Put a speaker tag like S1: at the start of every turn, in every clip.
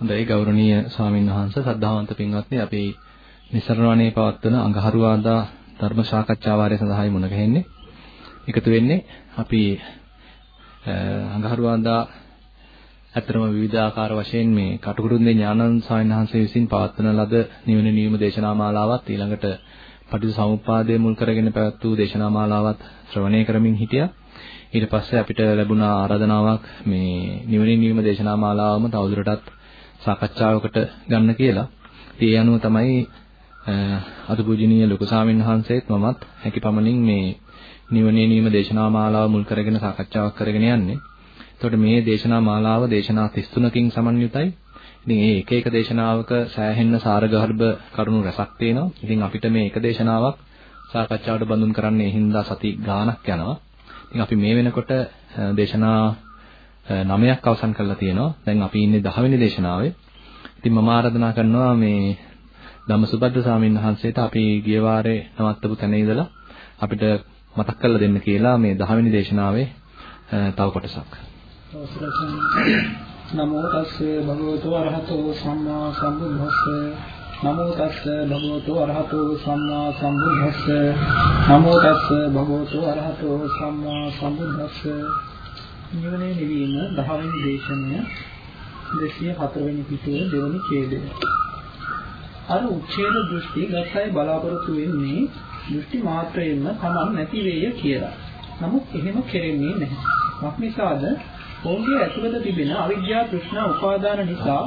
S1: හොඳයි ගෞරවනීය ස්වාමීන් වහන්සේ සද්ධාවන්ත පින්වත්නි අපි නිසරණවනේ පවත්වන අඟහරුවාදා ධර්ම සාකච්ඡා වාරය සඳහායි මුණ ගැහෙන්නේ. එකතු වෙන්නේ අපි අඟහරුවාදා ඇත්තටම විවිධාකාර වශයෙන් මේ කටුකුරුන්දේ ඥානන්ද ස්වාමීන් වහන්සේ විසින් පවත්වන ලද නිවන නියම දේශනා මාලාවත් ඊළඟට පටිච්චසමුප්පාදය මුල් කරගෙන පැවැත් වූ දේශනා මාලාවත් ශ්‍රවණය කරමින් හිටියා. ඊට පස්සේ අපිට ලැබුණා ආරාධනාවක් මේ නිවන නියම දේශනා මාලාවම තවදුරටත් සාකච්ඡාවකට ගන්න කියලා. ඒ අනුව තමයි අතුපූජනීය ලොකු ස්වාමීන් වහන්සේත් මමත් හැකිපමණින් මේ නිවනේ නියම දේශනා මාලාව මුල් කරගෙන සාකච්ඡාවක් කරගෙන යන්නේ. එතකොට මේ දේශනා මාලාව දේශනා 33කින් සමන්විතයි. ඉතින් මේ එක එක දේශනාවක සෑහෙන්න සාරගර්භ කරුණු රසක් තියෙනවා. ඉතින් අපිට මේ එක දේශනාවක් සාකච්ඡාවට බඳුන් කරන්න ඒ හින්දා සති ගාණක් යනවා. ඉතින් අපි මේ වෙනකොට දේශනා 9ක් අවසන් කරලා තියෙනවා. දැන් අපි ඉන්නේ 10 වෙනි දේශනාවේ. ඉතින් මම ආරාධනා කරනවා මේ ධම්මසුබද්ද ස්වාමීන් වහන්සේට අපි ගිය වාරේ නවත්තපු තැන ඉඳලා අපිට මතක් කරලා දෙන්න කියලා මේ 10 වෙනි දේශනාවේ තව කොටසක්.
S2: නමෝ තස්ස භගවතු අරහතෝ සම්මා සම්බුද්දස්ස නමෝ තස්ස භගවතු අරහතෝ සම්මා සම්බුද්දස්ස නමෝ තස්ස භගවතු අරහතෝ සම්මා සම්බුද්දස්ස නිවනේ නිවීම 10 වෙනි දේශනය 204 වෙනි පිටුවේ දෙවනි ඡේදය. අර උච්ඡේද දෘෂ්ටි ගතයි බලාපොරොත්තු වෙන්නේ දෘෂ්ටි මාත්‍රයෙන්ම තමන් නැති වේය කියලා. නමුත් එහෙම කෙරෙන්නේ නැහැ. මක්නිසාද ඔවුන්ගේ ඇතුළත තිබෙන අවිද්‍යාව තෘෂ්ණා උපාදාන නිසා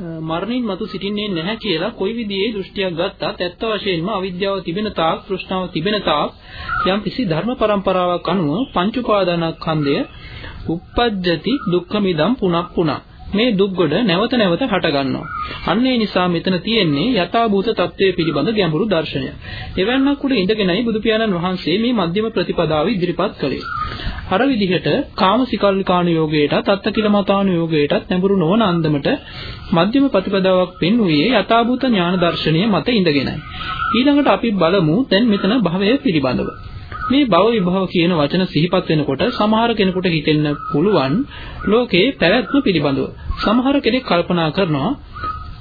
S2: මරණින් මතු සිටින්නේ නැහැ කියලා කොයි විදිහේ දෘෂ්ටියක් ගත්තත් ඇත්ත වශයෙන්ම අවිද්‍යාව තිබෙන තාක් තෘෂ්ණාව තිබෙන තාක් යම් කිසි ධර්ම પરම්පරාවක් අනුව පංච උපාදානස්කන්ධය uppajjati dukkhamidam punappunah මේ දුක්ගොඩ නැවත නැවත හට ගන්නවා. අන්න ඒ නිසා මෙතන තියෙන්නේ යථාභූත தත්ත්වය පිළිබඳ ගැඹුරු දර්ශනය. එවන්නක් උඩ ඉඳගෙනයි බුදු පියාණන් වහන්සේ මේ මධ්‍යම ප්‍රතිපදාව ඉදිරිපත් කළේ. අර විදිහට කාමසිකල්ලිකාණු යෝගයටත් අත්තකිලමතාණු යෝගයටත් නැඹුරු නොවන අන්දමට මධ්‍යම ප්‍රතිපදාවක් පෙන්වුවේ යථාභූත ඥාන දර්ශනය මත ඉඳගෙනයි. ඊළඟට අපි බලමු දැන් මෙතන භවය පිළිබඳව. මේ භව විභව කියන වචන සිහිපත් වෙනකොට සමහර කෙනෙකුට හිතෙන්න පුළුවන් ලෝකේ පැවැත්ම පිළිබඳව. සමහර කෙනෙක් කල්පනා කරනවා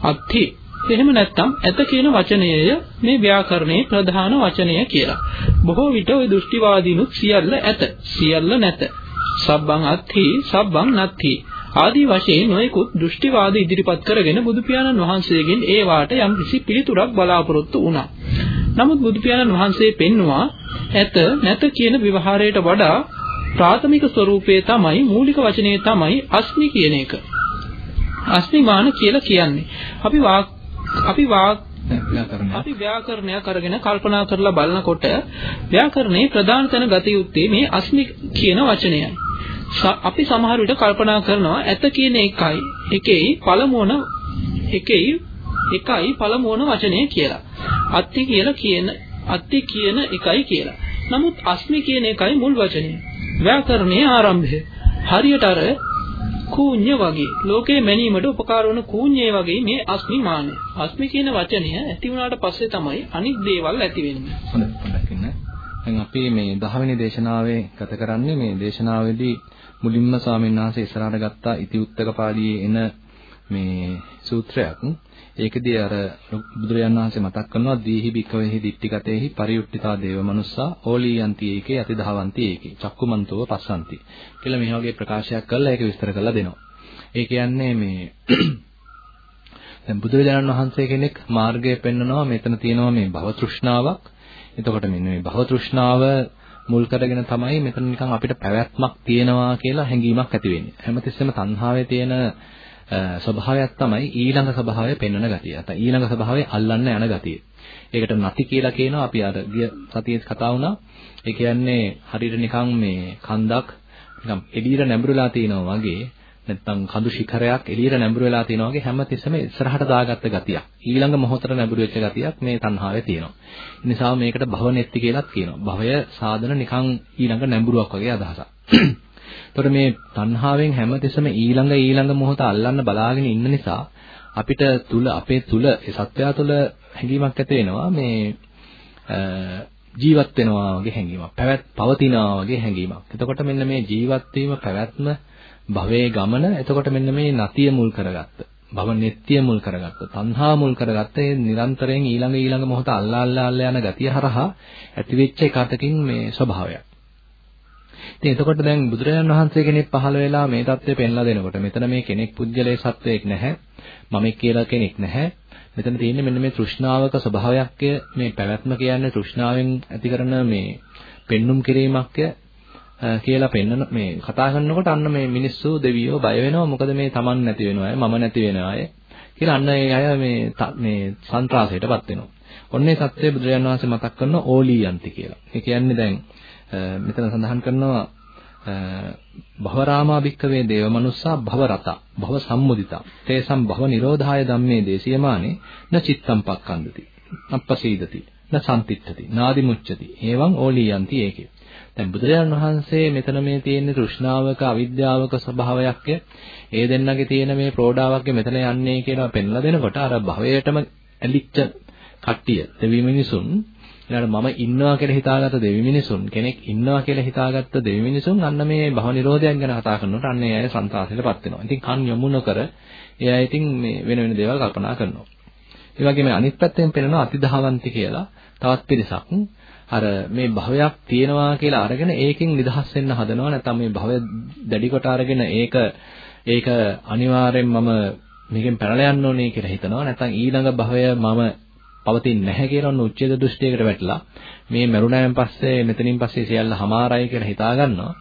S2: අත්ථි එහෙම නැත්නම් ඇත කියන වචනයය මේ ව්‍යාකරණයේ ප්‍රධාන වචනය කියලා. බොහෝ විට ওই දෘෂ්ටිවාදීනුත් සියල්ල ඇත, සියල්ල නැත. සබ්බං අත්ථි, සබ්බං නත්ථි. ආදී වශයෙන් නොයෙකුත් දෘෂ්ටිවාද ඉදිරිපත් කරගෙන බුදු පියාණන් වහන්සේගෙන් ඒ වාට යම් කිසි පිළිතුරක් බලාපොරොත්තු වුණා. නමුත් බුදු පියාණන් වහන්සේ පෙන්නවා ඇත නැත කියන විවහාරයට වඩා ප්‍රාථමික ස්වરૂපයේ තමයි මූලික වචනේ තමයි අස්මි කියන එක. අස්මිමාන කියලා කියන්නේ. අපි වාක් අපි වාක් අපි ව්‍යාකරණයක් අරගෙන කල්පනා කරලා බලනකොට ව්‍යාකරණේ ප්‍රධාන තැන ගත යුත්තේ මේ අස්මි කියන වචනයයි. අපි සමහර විට කල්පනා කරනවා ඇත කියන එකයි එකේ පළමුවන එකේ එකයි පළමුවන වචනය කියලා. අත්ති කියලා කියන අත්ති කියන එකයි කියලා. නමුත් අස්මි කියන එකයි මුල් වචනේ. ව්‍යාකරණයේ ආරම්භය. හරියට අර කූඤ්ඤ වගේ ලෝකේ මැනීමට උපකාර වන කූඤ්ඤේ වගේ මේ අස්මි මානය. අස්මි කියන වචනය ඇති වුණාට පස්සේ තමයි අනිත් දේවල් ඇති වෙන්නේ.
S1: හොඳයි පොඩ්ඩක් ඉන්න. දැන් අපි මේ 10 වෙනි දේශනාවේ ගත කරන්නේ මේ දේශනාවේදී මුලින්ම ස්වාමීන් වහන්සේ ඉස්සරහට ගත්තා ඉතිඋත්තක පාළියේ එන මේ සූත්‍රයක්. ඒකදී අර බුදුරජාණන් වහන්සේ මතක් කරනවා දීහි බිකවෙහි දිට්ඨිගතේහි පරියුක්තිතා දේව මනුස්සා ඕලීයන්ති ඒකේ අතිදහවන්ති ඒකේ චක්කුමන්තව පස්සන්ති කියලා මේ වගේ ප්‍රකාශයක් කරලා ඒක විස්තර කරලා දෙනවා. ඒ කියන්නේ මේ දැන් බුදුරජාණන් වහන්සේ කෙනෙක් මාර්ගය පෙන්වනවා මෙතන තියෙනවා මේ භව තෘෂ්ණාවක්. එතකොට මෙන්න මේ භව තෘෂ්ණාව මුල් කරගෙන තමයි මෙතන නිකන් අපිට පැවැත්මක් තියෙනවා කියලා හැඟීමක් ඇති වෙන්නේ. හැමතිස්සෙම තණ්හාවේ තියෙන ස්වභාවයක් තමයි ඊළඟ ස්වභාවය පෙන්වන ගතිය. නැත්නම් ඊළඟ ස්වභාවය අල්ලන්න යන ගතිය. ඒකට නැති කියලා කියනවා අපි අර ගිය සතියේ කතා වුණා. ඒ කියන්නේ හරියට නිකන් මේ කන්දක් නිකන් එළියට නැඹුරුලා තිනවා වගේ නැත්නම් කඳු ශිඛරයක් එළියට නැඹුරු වෙලා තිනවා වගේ හැමතිස්සෙම ඉස්සරහට දාගත්ත ගතියක්. ඊළඟ මොහොතට නැඹුරු වෙච්ච ගතියක් මේ තණ්හාවේ තියෙනවා. ඒ නිසා මේකට භවනෙත්ති කියලාත් කියනවා. භවය සාධන නිකන් ඊළඟ නැඹුරුවක් වගේ අදහසක්. එතකොට මේ තණ්හාවෙන් හැමතිස්සම ඊළඟ ඊළඟ මොහොත අල්ලන්න බලාගෙන ඉන්න නිසා අපිට තුල අපේ තුල ඒ සත්‍යය තුල හැඟීමක් ඇති වෙනවා මේ ජීවත් වෙනවා වගේ හැඟීමක්. පැවැත් පවතිනවා වගේ හැඟීමක්. එතකොට මෙන්න මේ ජීවත් වීම පැවැත්ම භවයේ ගමන එතකොට මෙන්න මේ නතිය මුල් කරගත්ත. භව නෙත්‍ය මුල් කරගත්ත. තණ්හා මුල් කරගත්ත ඒ නිරන්තරයෙන් ඊළඟ ඊළඟ මොහොත අල්ලා අල්ලා අල්ලා යන ගතිය හරහා ඇතිවෙච්ච එකතකින් මේ ස්වභාවයක්. ඉතින් එතකොට දැන් බුදුරජාණන් වහන්සේ කෙනෙක් පහළ වෙලා මේ தත්ත්වය පෙන්ලා දෙනකොට මෙතන මේ කෙනෙක් පුජ්‍යලේ සත්වයක් නැහැ. මමෙක් කියලා කෙනෙක් නැහැ. මෙතන තියෙන්නේ මෙන්න මේ තෘෂ්ණාවක ස්වභාවයක්ය මේ පැවැත්ම කියන්නේ තෘෂ්ණාවෙන් ඇති කරන මේ පෙන්눔 කිරීමක්ය කියලා පෙන්නන මේ කතා කරනකොට අන්න මේ මිනිස්සු දෙවියෝ බය වෙනවා මොකද මේ Taman නැති වෙන අය මම නැති වෙන අය කියලා අන්න ඒ අය මේ මේ සන්ත්‍රාසයටපත් වෙනවා. ඔන්නේ සත්‍යය බුදුරජාණන් වහන්සේ මතක් කරන ඕලීයන්ති කියලා. ඒ කියන්නේ දැන් මෙතන සඳහන් කරනවා භවරාමා භික්කවේ දේවමනුස්සා භවරතා භව සම්මුදිතා තේසම් භව නිරෝධාය ධම්මේ දේශියමානේ න චිත්තම් පක්ඛන්දති අප්පසීදති න සම්තිත්තති නාදි මුච්චති එවං ඕලීයන්ති ඒකේ දැන් බුදුරජාණන් වහන්සේ මෙතන මේ තියෙන තෘෂ්ණාවක අවිද්‍යාවක ස්වභාවයක් ඒ දෙන්නගේ තියෙන මේ ප්‍රෝඩාවක් මෙතන යන්නේ කියලා පෙන්ලා දෙනකොට අර භවයටම ඇලිච්ච කට්ටිය දෙවි මිනිසුන් ඊළඟට මම ඉන්නවා කියලා හිතාගත්ත දෙවි මිනිසුන් කෙනෙක් ඉන්නවා කියලා හිතාගත්ත දෙවි මිනිසුන් අන්න මේ භව නිරෝධයක් ගැන කතා කරනකොට අන්න ඒ අය සංසාරයටපත් වෙනවා. ඉතින් කන් යොමු නොකර ඒ අය ඉතින් මේ වෙන වෙන දේවල් කල්පනා කරනවා. ඒ වගේම අනිත් පැත්තෙන් පෙනෙනවා අතිදහවන්ති කියලා තවත් පිරිසක් අර මේ භවයක් තියෙනවා කියලා අරගෙන ඒකෙන් නිදහස් වෙන්න හදනවා නැත්නම් මේ භවය දැඩි කොට අරගෙන ඒක ඒක අනිවාර්යෙන් මම මේකෙන් පැනලා යන්න ඕනේ කියලා හිතනවා නැත්නම් ඊළඟ භවය මම පවතින්නේ නැහැ කියලා ඔන්න උච්ඡේද දෘෂ්ටියකට වැටලා මේ මරුණායන් පස්සේ මෙතනින් පස්සේ සියල්ල හමාරයි කියලා හිතා ගන්නවා.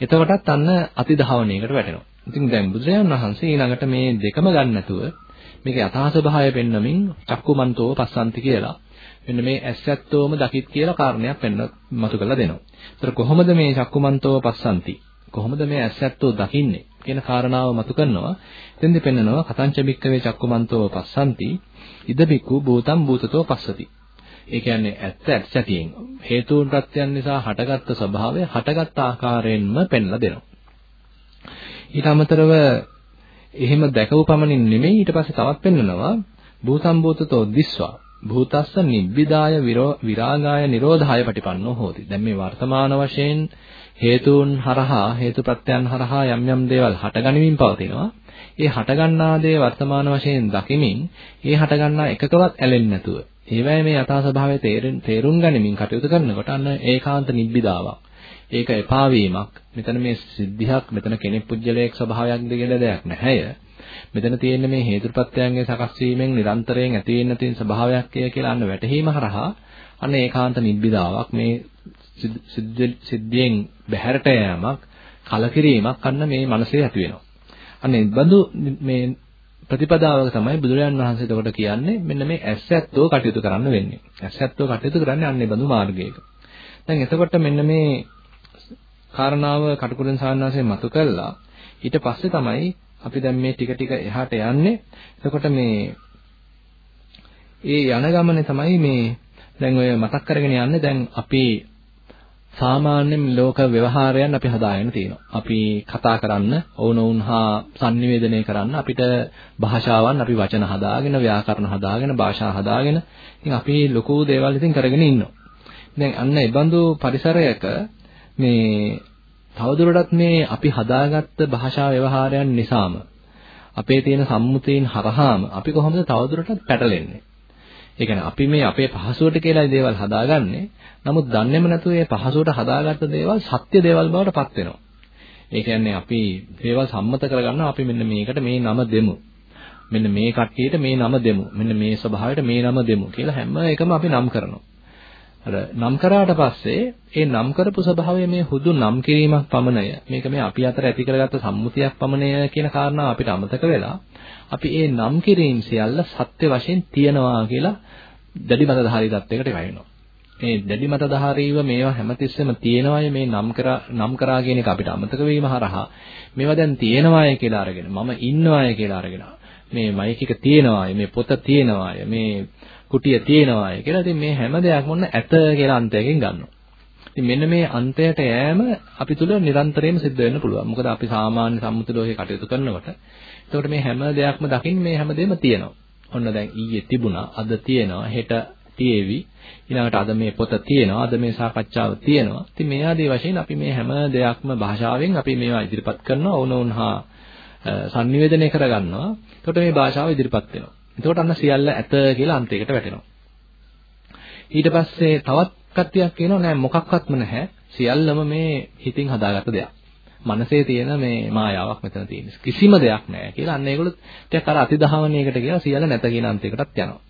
S1: එතකොටත් අන්න අතිධාවනයකට වැටෙනවා. ඉතින් දැන් බුදුරජාණන් වහන්සේ ඊළඟට මේ දෙකම ගන්න නැතුව මේක යථා ස්වභාවය පෙන්වමින් චක්කුමන්තෝ පස්සන්ති කියලා මෙන්න මේ ඇස්සැත්තෝම දකිත් කියලා කාරණයක් පෙන්න මතු කරලා දෙනවා. ඒතර කොහොමද මේ චක්කුමන්තෝ පස්සන්ති? කොහොමද මේ ඇස්සැත්තෝ දකින්නේ කියන කාරණාව මතු කරනවා. එතෙන්දී පෙන්නනවා කතංච බික්කවේ චක්කුමන්තෝ පස්සන්ති ඉද බිකු භූතම් භූතතෝ පස්සති. ඒ කියන්නේ ඇත්ත ඇත්ත සැටියෙන් හේතුන් ප්‍රත්‍යයන් නිසා හටගත්තු ස්වභාවය හටගත් ආකාරයෙන්ම පෙන්ලා දෙනවා. ඊට අමතරව එහෙම දැකපු පමණින් නෙමෙයි ඊට පස්සේ තවත් පෙන්වනවා භූතම් භූතතෝ දිස්වා භූතස්ස නිබ්බිදාය විරාගාය නිරෝධාය පටිපන්නෝ හෝති. දැන් මේ වර්තමාන වශයෙන් හේතුන් හරහා හේතුප්‍රත්‍යයන් හරහා යම් යම් දේවල් හටගනිමින් පවතිනවා. ඒ හටගන්නා දේ වර්තමාන වශයෙන් දකිමින් ඒ හටගන්නා එකකවත් ඇලෙන්නේ නැතුව ඒවැය මේ යථා ස්වභාවය තේරුම් ගනිමින් කටයුතු කරනකොට අන්න ඒකාන්ත නිබ්බිදාවක්. ඒක එපා වීමක්. මෙතන මේ සිද්ධියක් මෙතන කෙනෙක් පුජ්‍යලයක් ස්වභාවයක් දෙකල දෙයක් නැහැය. මෙතන තියෙන මේ හේතුප්‍රත්‍යයන්ගේ සකස් වීමෙන් නිරන්තරයෙන් ඇති වෙන්න තියෙන ස්වභාවයක් කියලා අන්න වැටහීම හරහා අන්න ඒකාන්ත නිබ්බිදාවක් මේ සිද්ධියෙන් බැහැරට යෑමක් කලකිරීමක් අන්න මේ මනසේ ඇති වෙනවා. අනේ බඳු මේ ප්‍රතිපදාවක තමයි බුදුරජාන් වහන්සේ එතකොට කියන්නේ මෙන්න මේ ඇස්සැත්තෝ කටයුතු කරන්න වෙන්නේ. ඇස්සැත්තෝ කටයුතු කරන්නේ අන්නේ බඳු මාර්ගයක. දැන් එතකොට මෙන්න මේ කාරණාව කටුකුරුන් සාන්නාසේ මතු කළා. ඊට පස්සේ තමයි අපි දැන් මේ ටික ටික එහාට යන්නේ. එතකොට මේ ඒ යන ගමනේ තමයි මේ දැන් ඔය මතක් කරගෙන යන්නේ දැන් අපි සාමාන්‍යයෙන් ලෝක ව්‍යවහාරයන් අපි හදාගෙන තියෙනවා. අපි කතා කරන්න, ඕනෝන් හා sannivedanaya කරන්න අපිට භාෂාවන් අපි වචන හදාගෙන, ව්‍යාකරණ හදාගෙන, භාෂා හදාගෙන ඉතින් අපි ලොකු දේවල් ඉතින් කරගෙන ඉන්නවා. දැන් අන්න ඒ බඳු පරිසරයක මේ තවදුරටත් මේ අපි හදාගත්ත භාෂා ව්‍යවහාරයන් නිසාම අපේ තියෙන සම්මුතීන් හරහාම අපි කොහොමද තවදුරටත් පැටලෙන්නේ? ඒ කියන්නේ අපි මේ අපේ පහසුවට කියලා දේවල් හදාගන්නේ. නමුත් දන්නේම නැතුව මේ පහසුවට හදාගත්ත දේවල් සත්‍ය දේවල් බවට පත් වෙනවා. ඒ කියන්නේ අපි දේවල් සම්මත කරගන්නවා අපි මෙන්න මේකට මේ නම දෙමු. මෙන්න මේ කට්ටියට මේ නම දෙමු. මෙන්න මේ ස්වභාවයට මේ නම දෙමු කියලා හැම එකම අපි නම් කරනවා. අර නම් කරාට පස්සේ ඒ නම් කරපු ස්වභාවය මේ හුදු නම් කිරීමක් පමණය. මේක මේ අපි අතර ඇති කරගත්ත සම්මුතියක් පමණය කියන කාරණාව අපිට අමතක වෙලා අපි ඒ නම් කිරීම සියල්ල සත්‍ය වශයෙන් තියනවා කියලා දැඩි මතධාරී තත්වයකට වැටෙනවා. මේ දැඩි මතධාරීව මේවා හැමතිස්සෙම තියෙනවාය මේ නම් කරා නම් කරා කියන එක අපිට අමතක වීම හරහා මේවා දැන් තියෙනවාය කියලා අරගෙන මම ඉන්නවාය කියලා අරගෙන මේ මයික් එක තියෙනවාය මේ පොත තියෙනවාය මේ කුටිය තියෙනවාය කියලා ඉතින් මේ හැම දෙයක්ම ඔන්න ඇත කියලා අන්තයකින් ගන්නවා. ඉතින් මෙන්න මේ අන්තයට යෑම අපි තුල නිරන්තරයෙන්ම සිද්ධ වෙන්න පුළුවන්. මොකද අපි සාමාන්‍ය සම්මුති ලෝකේ කටයුතු කරනකොට එතකොට මේ හැම දෙයක්ම දකින්න මේ හැම දෙයක්ම තියෙනවා. ඔන්න දැන් ඊයේ තිබුණා, අද තියෙනවා, හෙට තියෙවි. ඊළඟට අද මේ පොත තියෙනවා, අද මේ සාකච්ඡාව තියෙනවා. ඉතින් මේ ආදී වශයෙන් අපි මේ හැම දෙයක්ම භාෂාවෙන් අපි මේවා ඉදිරිපත් කරනවා. ඕනෝන් හා sannivedanaya කරගන්නවා. එතකොට මේ භාෂාව ඉදිරිපත් වෙනවා. එතකොට අන්න සියල්ල ඇත කියලා අන්තයකට වැටෙනවා. ඊට පස්සේ තවත් කට්ටියක් කියනවා නෑ මොකක්වත්ම නැහැ. සියල්ලම මේ හිතින් හදාගත්ත දෙයක්. මනසේ තියෙන මේ මායාවක් මෙතන තියෙන. කිසිම දෙයක් නැහැ කියලා අන්න ඒගොල්ලෝ ටිකක් අර අතිදහවණයකට කියලා සියල්ල නැත කියන අන්තයකටත් යනවා.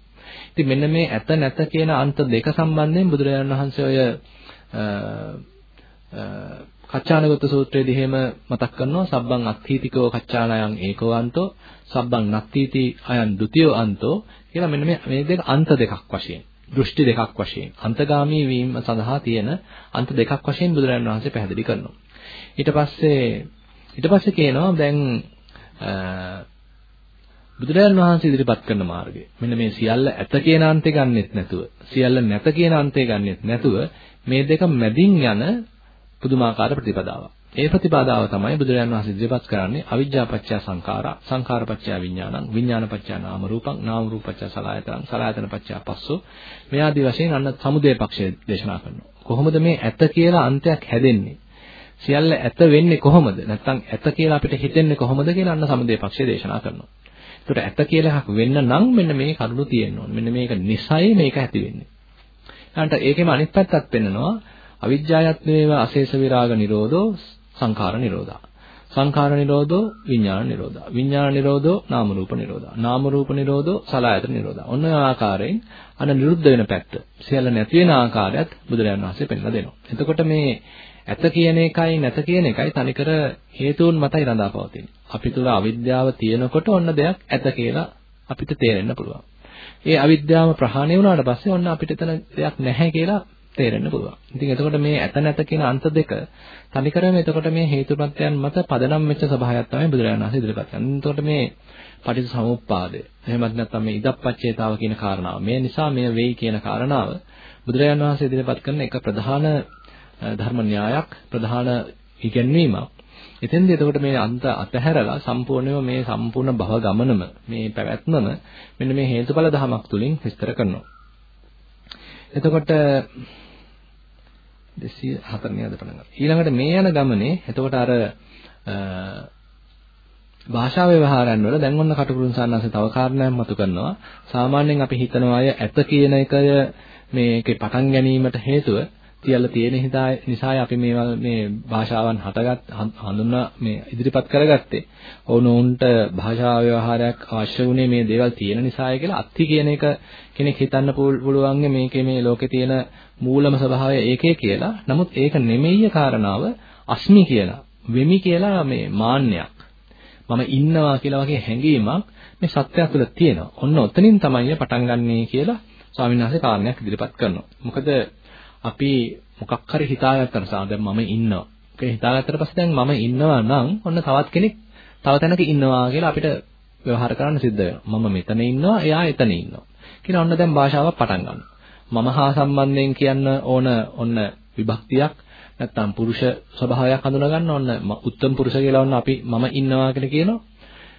S1: ඉතින් මෙන්න මේ ඇත නැත කියන අන්ත දෙක සම්බන්ධයෙන් බුදුරජාණන් වහන්සේ ඔය කච්චානගත සූත්‍රයේදී එහෙම මතක් කරනවා සබ්බං අත්ථීතිකෝ කච්චානයන් ඒකෝවන්තෝ සබ්බං නත්ථීති අයන් ဒ ුතියෝ අන්තෝ කියලා මෙන්න මේ මේ දෙක අන්ත දෙකක් වශයෙන් දෘෂ්ටි දෙකක් වශයෙන් අන්තගාමී වීම සඳහා තියෙන අන්ත දෙකක් වශයෙන් බුදුරජාණන් වහන්සේ පැහැදිලි කරනවා ඊට පස්සේ ඊට පස්සේ කියනවා දැන් බුදුරජාණන් වහන්සේ ඉදිරිපත් කරන මාර්ගය. මෙන්න මේ සියල්ල ඇත කියන අන්තේ ගන්නෙත් නැතුව, සියල්ල නැත කියන අන්තේ ගන්නෙත් නැතුව මේ දෙක මැදින් යන පුදුමාකාර ප්‍රතිපදාවක්. ඒ ප්‍රතිපදාව තමයි බුදුරජාණන් වහන්සේ ඉදිරිපත් කරන්නේ අවිජ්ජාපච්චය සංඛාරා, සංඛාරපච්චය විඥානං, විඥානපච්චය නාම රූපං, නාම රූපපච්චය සලආයතනං, සලආයතනපච්චය පස්සෝ. මේ ආදී වශයෙන් අන්න සමුදය පක්ෂය දේශනා කරනවා. කොහොමද මේ ඇත කියලා අන්තයක් හැදෙන්නේ? සියල්ල ඇත වෙන්නේ කොහොමද? නැත්නම් ඇත කියලා අපිට හිතෙන්නේ කොහොමද කියලා අන්න සමුදය පක්ෂය දේශනා කරනවා. ඒකට ඇත කියලා එකක් වෙන්න නම් මෙන්න මේ කරුණු තියෙන්න ඕනේ. මෙන්න මේක නිසයි මේක ඇති වෙන්නේ. ඊළඟට ඒකෙම අනිත් පැත්තත් පෙන්නනවා අවිජ්ජායත් වේව අශේෂ විරාග නිරෝධෝ සංඛාර නිරෝධා. සංඛාර නිරෝධෝ විඥාන නිරෝධා. විඥාන නිරෝධෝ නාම රූප නිරෝධා. නාම රූප නිරෝධෝ සලආයතන නිරෝධා. ඔන්න ඔය ආකාරයෙන් අන නිරුද්ධ වෙන පැත්ත. සියල්ල නැති වෙන ආකාරයත් බුදුරජාණන් වහන්සේ පෙන්නලා දෙනවා. එතකොට මේ ඇත කියන එකයි නැත කියන එකයි තනිකර හේතුන් මතයි රඳාපවතින්නේ. අපි තුල අවිද්‍යාව තියෙනකොට ඔන්න දෙයක් ඇත කියලා අපිට තේරෙන්න පුළුවන්. ඒ අවිද්‍යාව ප්‍රහාණය වුණාට පස්සේ ඔන්න අපිට එතන දෙයක් නැහැ කියලා තේරෙන්න පුළුවන්. ඉතින් එතකොට මේ ඇත නැත කියන අන්ත දෙක තනිකරම එතකොට මේ හේතුපත්‍යයන් මත පදනම් වෙච්ච සබහායක් තමයි බුදුරජාණන් වහන්සේ ඉදිරිපත් කරන්නේ. එතකොට මේ පටිච්චසමුප්පාදය. එහෙමත් නැත්නම් මේ ඉදප්පච්චේතාව කියන කාරණාව. මේ නිසා මේ වෙයි කියන කාරණාව බුදුරජාණන් වහන්සේ ඉදිරිපත් කරන එක ප්‍රධාන ධර්ම න්‍යායක් ප්‍රධාන ඉගැන්වීමක්. එතෙන්දී එතකොට මේ අන්ත අතහැරලා සම්පූර්ණයෙන්ම මේ සම්පූර්ණ භව ගමනම මේ පැවැත්මම මෙන්න මේ හේතුඵල ධමයක් තුලින් විස්තර කරනවා. එතකොට 204 නියද පටන් ඊළඟට මේ යන ගමනේ එතකොට අර භාෂා ව්‍යවහාරයන් වල දැන් ඔන්න කටුකුරුන් සාන්නාසේ තව කාරණයක් මතු කරනවා. සාමාන්‍යයෙන් අපි හිතනවා අය ඇත කියන එකය මේකේ පටන් ගැනීමට හේතුව තියලා තියෙන නිසායි අපි මේවල් මේ භාෂාවන් හටගත් හඳුන්වා මේ ඉදිරිපත් කරගත්තේ. ඕනෝන්ට භාෂා ව්‍යවහාරයක් අවශ්‍ය වුණේ මේ දේවල් තියෙන නිසායි කියලා අත්ති කියන එක කෙනෙක් හිතන්න පුළුවන් මේකේ මේ ලෝකේ තියෙන මූලම ස්වභාවය ඒකේ කියලා. නමුත් ඒක නෙමෙයි කාරණාව අස්මි කියලා. වෙමි කියලා මේ මාන්නයක්. මම ඉන්නවා කියලා වගේ හැඟීමක් මේ සත්‍යය තුළ තියෙනවා. ඔන්න ඔතනින් තමයි පටන් ගන්නෙ කියලා ස්වාමීන් වහන්සේ කාරණයක් ඉදිරිපත් කරනවා. මොකද අපි මොකක් හරි හිතාගත්තට සා දැන් මම ඉන්නවා. ඒක හිතාගත්තට පස්සේ දැන් මම ඉන්නවා නම් ඔන්න තවත් කෙනෙක් තව තැනක ඉන්නවා කියලා අපිට ව්‍යවහාර කරන්න සිද්ධ වෙනවා. මම මෙතන ඉන්නවා, එයා එතන ඉන්නවා. කියලා ඔන්න දැන් භාෂාවක් පටන් ගන්නවා. මම හා සම්බන්ධයෙන් කියන්න ඕන ඔන්න විභක්තියක් නැත්තම් පුරුෂ ස්වභාවයක් හඳුනා ගන්න ඕන උත්තම පුරුෂ කියලා ඔන්න අපි මම ඉන්නවා කියලා කියනවා.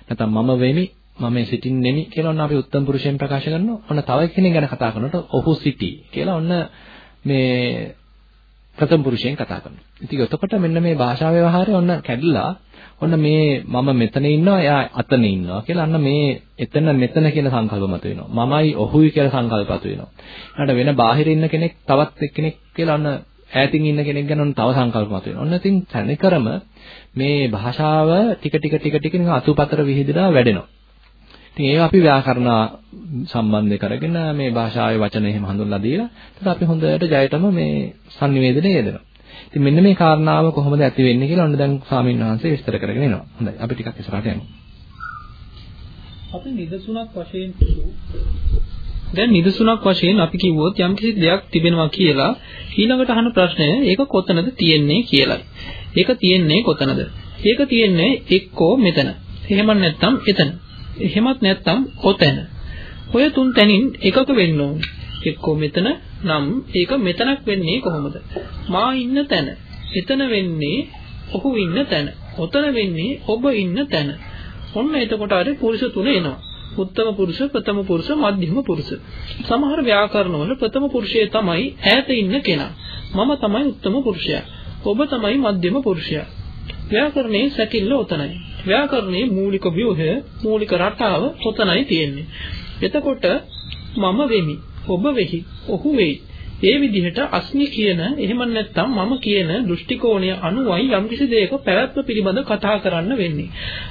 S1: නැත්තම් මම වෙමි මම සිටින්නෙමි කියලා ඔන්න අපි උත්තම පුරුෂයෙන් ප්‍රකාශ කරනවා. ඔන්න තව කෙනෙක් ගැන කතා කරනකොට ඔහු සිටි කියලා ඔන්න මේ ප්‍රථම පුරුෂයෙන් කතා කරනවා. ඉතින් එතකොට මෙන්න මේ භාෂා ව්‍යවහාරය ඔන්න කැඩලා ඔන්න මේ මම මෙතන ඉන්නවා එයා අතන ඉන්නවා කියලා අන්න මේ එතන මෙතන කියන සංකල්ප මත වෙනවා. මමයි ඔහුයි කියලා සංකල්පات වෙනවා. ඊට වෙන බාහිර ඉන්න කෙනෙක් තවත් එක්කෙනෙක් කියලා අන්න ඈතින් ඉන්න කෙනෙක් ගැන ඔන්න තව සංකල්ප මත වෙනවා. ඔන්න ඉතින් තනිකරම මේ භාෂාව ටික ටික ටික ටික නිකන් අතුපතර විහිදලා වැඩෙනවා. ඉතින් ඒවා අපි ව්‍යාකරණ සම්බන්ධය කරගෙන මේ භාෂාවේ වචන එහෙම හඳුන්ලා දීලා ඊට අපි හොඳට ජයටම මේ sannivedana යෙදෙනවා. ඉතින් මෙන්න මේ කාරණාව කොහොමද ඇති වෙන්නේ කියලා ඔන්න දැන් ස්වාමීන් වහන්සේ විස්තර කරගෙන එනවා. හොඳයි. අපි ටිකක් ඉස්සරහට යමු.
S2: අපි නිදසුණක් වශයෙන් දැන් නිදසුණක් වශයෙන් අපි කිව්වොත් යම්කිසි දෙයක් තිබෙනවා කියලා ඊළඟට අහන ප්‍රශ්නය ඒක කොතනද තියෙන්නේ කියලායි. ඒක තියෙන්නේ කොතනද? ඒක තියෙන්නේ එක්කෝ මෙතන. එහෙම නැත්නම් එතන. එහෙමත් නැත්නම් ඔතන. ඔය තුන් තැනින් එකක වෙන්න ඕනේ. එක්කෝ මෙතන නම් ඒක මෙතනක් වෙන්නේ කොහොමද? මා ඉන්න තැන. එතන වෙන්නේ ඔහු ඉන්න තැන. ඔතන වෙන්නේ ඔබ ඉන්න තැන. ඔන්න එතකොට අර පුරුෂ තුන එනවා. උත්තම පුරුෂ, ප්‍රථම පුරුෂ, මධ්‍යම පුරුෂ. සමහර ව්‍යාකරණවල ප්‍රථම පුරුෂය තමයි ඈත ඉන්න කෙනා. මම තමයි උත්තම පුරුෂයා. ඔබ තමයි මධ්‍යම පුරුෂයා. ව්‍යාකරණයේ සැකිල්ල උතනයි. ව්‍යාකරණයේ මූලික ව්‍යුහය, මූලික රටාව උතනයි තියෙන්නේ. එතකොට මම වෙමි, ඔබ වෙහි, ඔහු වෙයි. ඒ විදිහට අස්මි කියන එහෙම නැත්නම් මම කියන දෘෂ්ටි කෝණය අනුවයි යම්කිසි දෙයක පැවැත්ම පිළිබඳ කතා කරන්න වෙන්නේ.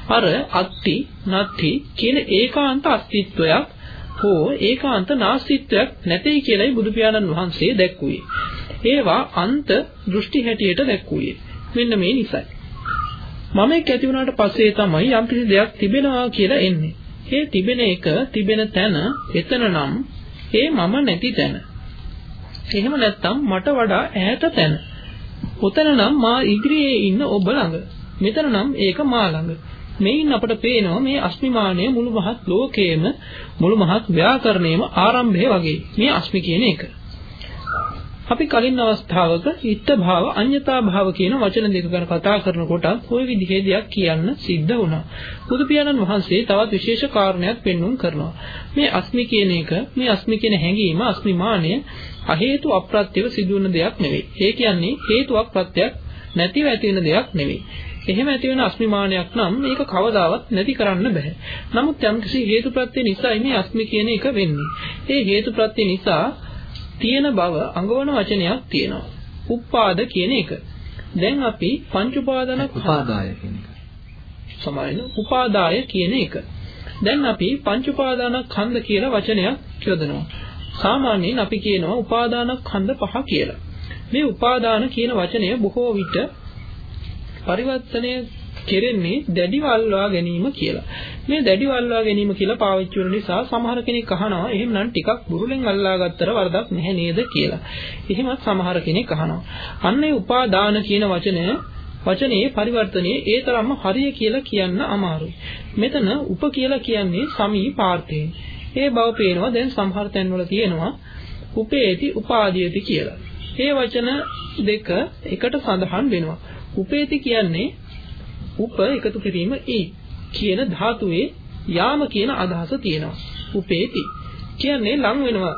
S2: අර අත්ති නත්ති කියන ඒකාන්ත අස්තිත්වයක් හෝ ඒකාන්ත නාස්තිත්වයක් නැtei කියලයි බුදු පියාණන් වහන්සේ දැක්ුවේ. ඒවා අන්ත දෘෂ්ටි හැටියට දැක්ුවේ. මෙන්න මේ නිසයි. මම එක් ඇති වුණාට පස්සේ තමයි යම්කිසි දෙයක් තිබෙනවා කියලා එන්නේ. ඒ තිබෙන එක තිබෙන තැන එතන නම් ඒ මම නැති තැන. එහෙම නැත්නම් මට වඩා ඈත තැන. ඔතන නම් මා ඉදිරියේ ඉන්න ඔබ ළඟ. මෙතන නම් ඒක මා ළඟ. මේන් අපට පේනවා මේ අස්මිමානය මුළු මහත් ලෝකයේම මුළු මහත් ව්‍යාකරණයේම ආරම්භය වගේ. මේ අස්මි කියන එක. අපි කලින් අවස්ථාවක ඉත්ත භාව අඤ්‍යතා භාව කියන වචන දෙක ගැන කතා කරනකොට ওই විදිහේ දෙයක් කියන්න සිද්ධ වුණා. බුදු පියාණන් වහන්සේ තවත් විශේෂ කාරණයක් පෙන්වුම් කරනවා. මේ අස්මි කියන එක මේ අස්මි කියන හැඟීම අස්මිමානය අහේතු අප්‍රත්‍යව සිදුවන දෙයක් නෙවෙයි. ඒ කියන්නේ හේතුවක් ප්‍රත්‍යක් නැතිව ඇති වෙන දෙයක් නෙවෙයි. එහෙම ඇති වෙන අස්මිමානයක් නම් මේක කවදාවත් නැති කරන්න බෑ. නමුත් යම්කිසි හේතුප්‍රත්‍ය නිසායි මේ අස්මි කියන එක වෙන්නේ. ඒ හේතුප්‍රත්‍ය නිසා තියෙන බව අඟවන වචනයක් තියෙනවා. උප්පාද කියන එක. දැන් අපි පංච උපාදාන
S1: උපාදාය කියන එක.
S2: සමායන උපාදාය කියන එක. දැන් අපි පංච උපාදාන ඛණ්ඩ කියලා වචනයක් යොදනවා. සාමාන්‍යයෙන් අපි කියනවා උපාදාන ඛණ්ඩ පහ කියලා. මේ උපාදාන කියන වචනය බොහෝ විට පරිවර්තනය කෙරෙන්නේ දැඩිව අල්වා ගැනීම කියලා. මේ දැඩිව අල්වා ගැනීම කියලා පාවිච්චි වෙන නිසා සමහර කෙනෙක් අහනවා එහෙමනම් ටිකක් බුරුලෙන් අල්ලා ගත්තර වරදක් නැහැ නේද කියලා. එහෙමත් සමහර කෙනෙක් අහනවා. අන්න ඒ උපාදාන කියන වචනය වචනේ පරිවර්තනයේ ඒ තරම්ම හරිය කියලා කියන්න අමාරුයි. මෙතන උප කියලා කියන්නේ සමීපාර්ථයෙන්. ඒ බව පේනවා දැන් සමහර තැන්වල තියෙනවා උපේති උපාදීයති කියලා. මේ වචන දෙක එකට සඳහන් වෙනවා. උපේති කියන්නේ උප එකතු කිරීම ඊ කියන ධාතුවේ යාම කියන අදහස තියෙනවා. උපේති කියන්නේ ලං වෙනවා.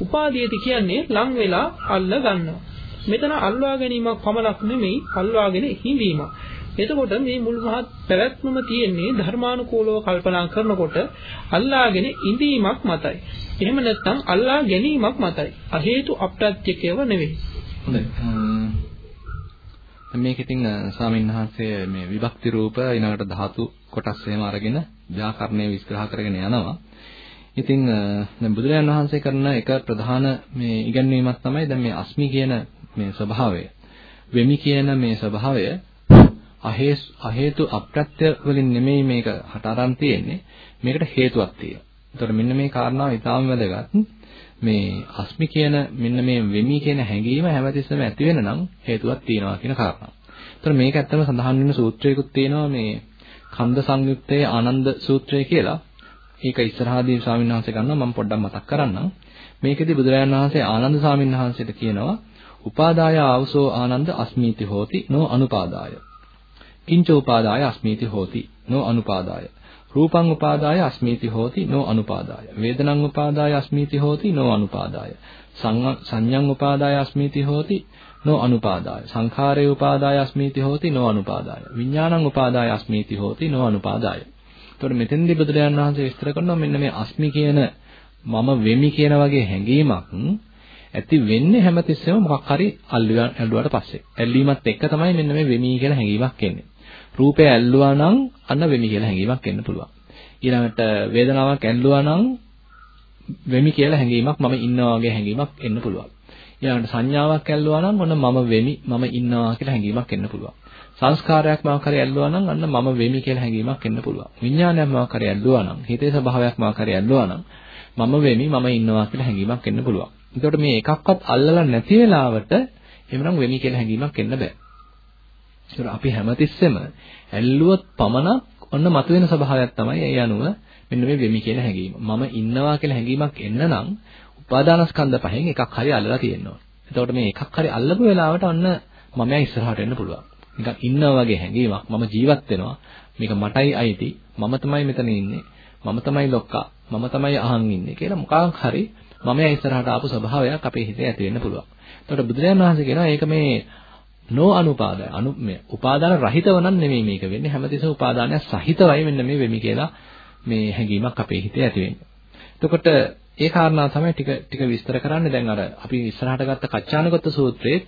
S2: උපාදීයති කියන්නේ ලං වෙලා අල්ල ගන්නවා. මෙතන අල්වා ගැනීමක් පමණක් නෙමෙයි අල්වාගෙන හිඳීමක්. එතකොට මේ මුල් මහත් පැවැත්මම තියෙන්නේ ධර්මානුකූලව කල්පනා කරනකොට අල්ලාගෙන ඉඳීමක් මතයි. එහෙම නැත්නම් අල්ලා ගැනීමක් මතයි. අහේතු අප්‍රත්‍යකේව නෙවෙයි.
S1: හොඳයි. මේක ඉතින් ස්වාමීන් වහන්සේ මේ විභක්ති රූප ඊළඟට ධාතු කොටස් එහෙම අරගෙන ව්‍යාකරණය විස්තර කරගෙන යනවා. ඉතින් දැන් බුදුරජාණන් වහන්සේ කරන එක ප්‍රධාන මේ ඉගැන්වීමක් තමයි දැන් මේ අස්මි කියන මේ ස්වභාවය. වෙමි කියන මේ ස්වභාවය අහේතු අප්‍රත්‍ය වලින් නෙමෙයි මේක හට අරන් තියෙන්නේ. මේකට හේතුවක් තියෙනවා. ඒතකොට මෙන්න මේ කාරණාව ඊටාම වැදගත්. මේ අස්මි කියන මෙන්න මේ වෙමි කියන හැඟීම හැමතිස්සෙම ඇති වෙන නම් හේතුවක් තියෙනවා කියන කාරණාව. ඒතර මේක ඇත්තම සඳහන් වෙන සූත්‍රයකුත් තියෙනවා මේ කන්ද සංයුත්තේ ආනන්ද සූත්‍රය කියලා. ඒක ඉස්සරහදී ස්වාමීන් වහන්සේ ගන්නවා මම පොඩ්ඩක් මතක් කරන්නම්. මේකෙදි බුදුරජාණන් වහන්සේ ආනන්ද ස්වාමීන් වහන්සේට කියනවා උපාදාය ආවසෝ ආනන්ද අස්මීති හෝති නෝ අනුපාදාය. කිංච උපාදාය අස්මීති හෝති නෝ අනුපාදාය. රූපං උපාදාය අස්මීති හෝති නෝ අනුපාදාය. වේදනං උපාදාය අස්මීති හෝති නෝ අනුපාදාය. සංඤං උපාදාය අස්මීති හෝති නෝ අනුපාදාය. සංඛාරේ උපාදාය අස්මීති හෝති නෝ අනුපාදාය. විඥානං උපාදාය අස්මීති හෝති නෝ අනුපාදාය. එතකොට මෙතෙන්දී බුදුරජාණන් වහන්සේ විස්තර කරනවා මෙන්න මේ අස්මි කියන මම වෙමි කියන වගේ හැඟීමක් ඇති වෙන්නේ හැමතිස්සෙම මොකක් හරි අල්ලුවාට පස්සේ. ඇල්ලීමත් එක්ක තමයි මෙන්න මේ වෙමි කියලා හැඟීමක් එන්නේ. රූපය ඇල්ලුවා නම් අන්න වෙමි කියලා හැඟීමක් එන්න පුළුවන්. ඊළඟට වේදනාවක් ඇල්ලුවා නම් වෙමි කියලා හැඟීමක් මම ඉන්නවා වගේ හැඟීමක් එන්න පුළුවන්. ඊළඟට සංඥාවක් ඇල්ලුවා නම් ඔන්න මම වෙමි මම ඉන්නවා කියලා හැඟීමක් එන්න පුළුවන්. සංස්කාරයක් මාව කරේ ඇල්ලුවා නම් අන්න මම වෙමි කියලා හැඟීමක් එන්න පුළුවන්. විඥානයක් මාව කරේ ඇල්ලුවා නම් හිතේ ස්වභාවයක් මාව කරේ ඇල්ලුවා නම් මම වෙමි මම ඉන්නවා කියලා හැඟීමක් එන්න පුළුවන්. එතකොට මේ එකක්වත් අල්ලලා නැති වෙලාවට එහෙමනම් වෙමි කියලා හැඟීමක් එන්න බෑ. ඒතර අපි හැමතිස්සෙම ඇල්ලුවොත් පමණක් ඔන්න මතුවෙන ස්වභාවයක් තමයි ඒ අනුව මෙන්න මේ වෙමි කියන හැඟීම. මම ඉන්නවා කියලා හැඟීමක් එන්න නම් උපාදානස්කන්ධ පහෙන් එකක් හරි අල්ලලා තියෙනවා. එතකොට මේ එකක් හරි අල්ලපු වෙලාවට ඔන්න මමයා ඉස්සරහට එන්න පුළුවන්. නිකන් ඉන්නවා වගේ හැඟීමක්. මම ජීවත් වෙනවා. මේක මටයි අයිති. මම තමයි මෙතන ඉන්නේ. මම තමයි ලොක්කා මම තමයි අහන් ඉන්නේ කියලා මොකක් හරි මම ඉස්සරහට ආපු ස්වභාවයක් අපේ හිතේ ඇති වෙන්න පුළුවන්. එතකොට බුදුරජාණන් වහන්සේ කියනවා ඒක මේ නෝ අනුපාදාය. අනු මේ උපාදාන රහිතව නම් නෙමෙයි මේක වෙන්නේ. හැමතිස්සෙම උපාදානයක් සහිතවයි මෙන්න මේ වෙමි කියලා මේ හැඟීමක් අපේ හිතේ ඇති වෙන්නේ. එතකොට ඒ කාරණා තමයි ටික ටික විස්තර කරන්නේ. දැන් අර අපි ඉස්සරහට ගත්ත කච්චානගත සූත්‍රයේත්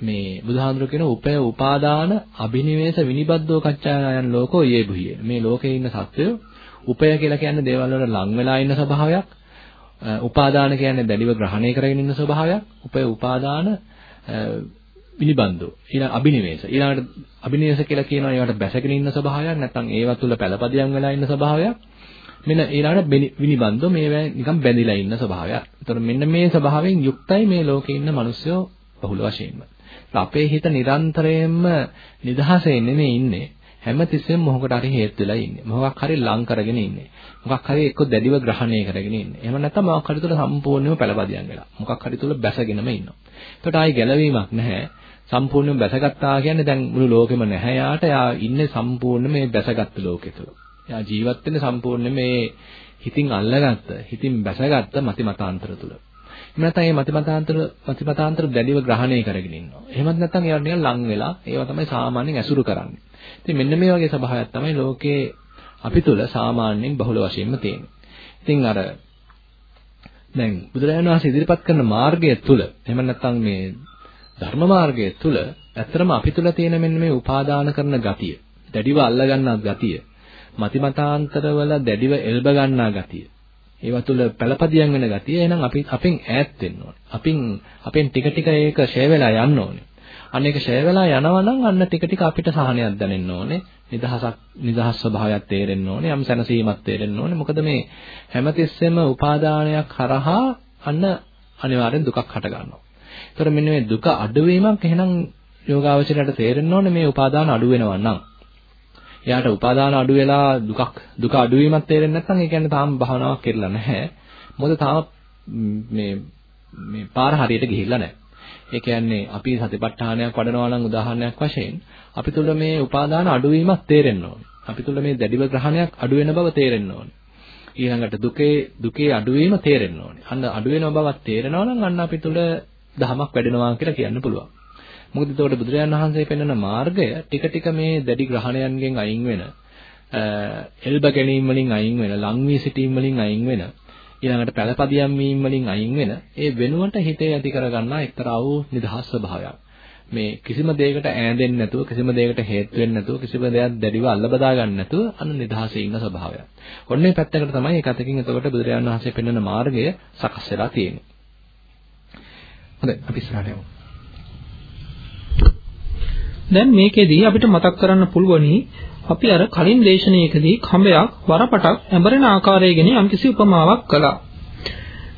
S1: මේ බුදුහාඳුර කියන උපය උපාදාන අබිනිවේෂ විනිබද්දෝ කච්චායන ලෝකෝ යේබුහිය මේ ලෝකේ ඉන්න සත්වයෝ උපය කියලා කියන්නේ දේවල් වල ලං වෙලා ඉන්න ස්වභාවයක්. උපාදාන කියන්නේ දැඩිව ග්‍රහණය කරගෙන ඉන්න ස්වභාවයක්. උපය උපාදාන විනිබන්දෝ ඊළඟ අබිනිවේෂ ඊළඟට අබිනිවේෂ කියලා කියනවා ඒවට බැසගෙන ඉන්න ස්වභාවයක් නැත්නම් ඒවා තුල පළපදියම් වෙලා ඉන්න ස්වභාවයක් මෙන්න ඊළඟට විනිබන්දෝ මේවා නිකන් බැඳිලා ඉන්න ස්වභාවයක්. ඒතකොට මෙන්න මේ ස්වභාවයෙන් යුක්තයි මේ ලෝකේ ඉන්න මිනිස්සු බහුල වශයෙන්ම. අපේ හිත නිරන්තරයෙන්ම නිදහසේ නෙමෙයි ඉන්නේ. හැමතිස්සෙම මොහොකට හරි හේතු වෙලා ඉන්නේ. මොකක් හරි ලං කරගෙන ඉන්නේ. මොකක් හරි එක්ක දැඩිව ග්‍රහණය කරගෙන ඉන්නේ. එහෙම නැත්නම් මොකක් හරි තුල සම්පූර්ණයෙන්ම පළපදියම් වෙලා. මොකක් හරි තුල බැසගෙනම ඉන්නවා. එතකොට ආයි ගැලවීමක් නැහැ. සම්පූර්ණයෙන්ම බැසගත්තා කියන්නේ දැන් මුළු ලෝකෙම නැහැ යාට. යා ඉන්නේ සම්පූර්ණ මේ බැසගත් ලෝකෙ තුල. යා ජීවත් වෙන්නේ සම්පූර්ණයෙන් මේ හිතින් අල්ලගත්ත, හිතින් බැසගත්ත මති මතාන්තර තුල. එහෙම නැත්නම් මේ මතිමතාන්තර මතිමතාන්තර දැඩිව ග්‍රහණය කරගෙන ඉන්නවා. එහෙමත් නැත්නම් ඒවට නිකන් ලං වෙලා ඒවා තමයි සාමාන්‍යයෙන් ඇසුරු කරන්නේ. ඉතින් මෙන්න මේ වගේ ස්වභාවයක් තමයි ලෝකේ අපි තුල සාමාන්‍යයෙන් බහුල වශයෙන්ම තියෙන්නේ. ඉතින් අර දැන් බුදුරජාණන් වහන්සේ ඉදිරිපත් කරන මාර්ගය තුල එහෙම නැත්නම් මේ ධර්ම මාර්ගය තුල ඇත්තටම අපි තුල තියෙන මෙන්න මේ උපාදාන කරන ගතිය, දැඩිව අල්ල ගන්නා ගතිය, මතිමතාන්තරවල දැඩිව එල්බ ගන්නා ගතිය ඒවා තුළ පළපදියම් වෙන ගතිය එහෙනම් අපි අපෙන් ඈත් වෙන්න ඕනේ. අපින් අපෙන් ටික ටික ඒක ෂය වෙලා යන්න ඕනේ. අන්න ඒක ෂය වෙලා යනවා නම් අන්න ටික ටික අපිට සහනයක් දැනෙන්න ඕනේ. නිදහසක් නිදහස් ස්වභාවයක් තේරෙන්න ඕනේ. යම් සැනසීමක් තේරෙන්න ඕනේ. මොකද මේ හැමතිස්සෙම උපාදානයක් හරහා අන්න අනිවාර්යෙන් දුකක් හට ගන්නවා. ඒතර මෙන්න මේ දුක අඩුවීමක් එහෙනම් යෝගාවචරයට තේරෙන්න ඕනේ මේ උපාදාන අඩු වෙනවා නම්. එයාට උපාදාන අඩු වෙලා දුකක් දුක අඩුවීමක් තේරෙන්නේ නැත්නම් ඒ කියන්නේ තාම භාවනාවක් කරලා නැහැ. මොකද තාම මේ මේ පාර හරියට ගිහිල්ලා නැහැ. ඒ කියන්නේ අපි සතිපට්ඨානයක් වඩනවා නම් උදාහරණයක් වශයෙන් අපි තුල මේ උපාදාන අඩුවීමක් තේරෙන්න ඕනේ. අපි තුල මේ දැඩිව ග්‍රහණයක් අඩු වෙන බව තේරෙන්න ඕනේ. ඊළඟට දුකේ දුකේ අඩුවීම තේරෙන්න ඕනේ. අන්න අඩු වෙන බවක් තේරෙනවා නම් අන්න අපි තුල දහමක් වැඩෙනවා කියලා කියන්න පුළුවන්. මොකද එතකොට බුදුරජාණන් වහන්සේ පෙන්වන මාර්ගය ටික ටික මේ දැඩි ග්‍රහණයන්ගෙන් අයින් වෙන එල්බ ගැනීම වලින් අයින් වෙන ලං වී සිටීම වලින් අයින් වෙන ඊළඟට පළපදියම් වීම වලින් අයින් වෙන ඒ වෙනුවට හිතේ ඇති කරගන්නා එක්තරා වූ නිදහස් ස්වභාවයක් මේ කිසිම දෙයකට ඈඳෙන්නේ නැතුව කිසිම දෙයකට හේතු වෙන්නේ නැතුව කිසිම දෙයක් දැඩිව අල්ල බදා ගන්න නැතුව අන්න නිදහසේ ඉන්න ස්වභාවයක්. ඔන්න ඒ පැත්තකට තමයි ඒක අතකින් එතකොට බුදුරජාණන් වහන්සේ පෙන්වන මාර්ගය සකස් වෙලා තියෙන්නේ. හොඳයි අපි ඉස්සරහට යමු.
S2: දැන් මේකෙදී අපිට මතක් කරන්න පුළුවනි අපි අර කලින් දේශනාවකදී කඹයක් වරපටක් ඇඹරෙන ආකාරය ගැන යම්කිසි උපමාවක් කළා.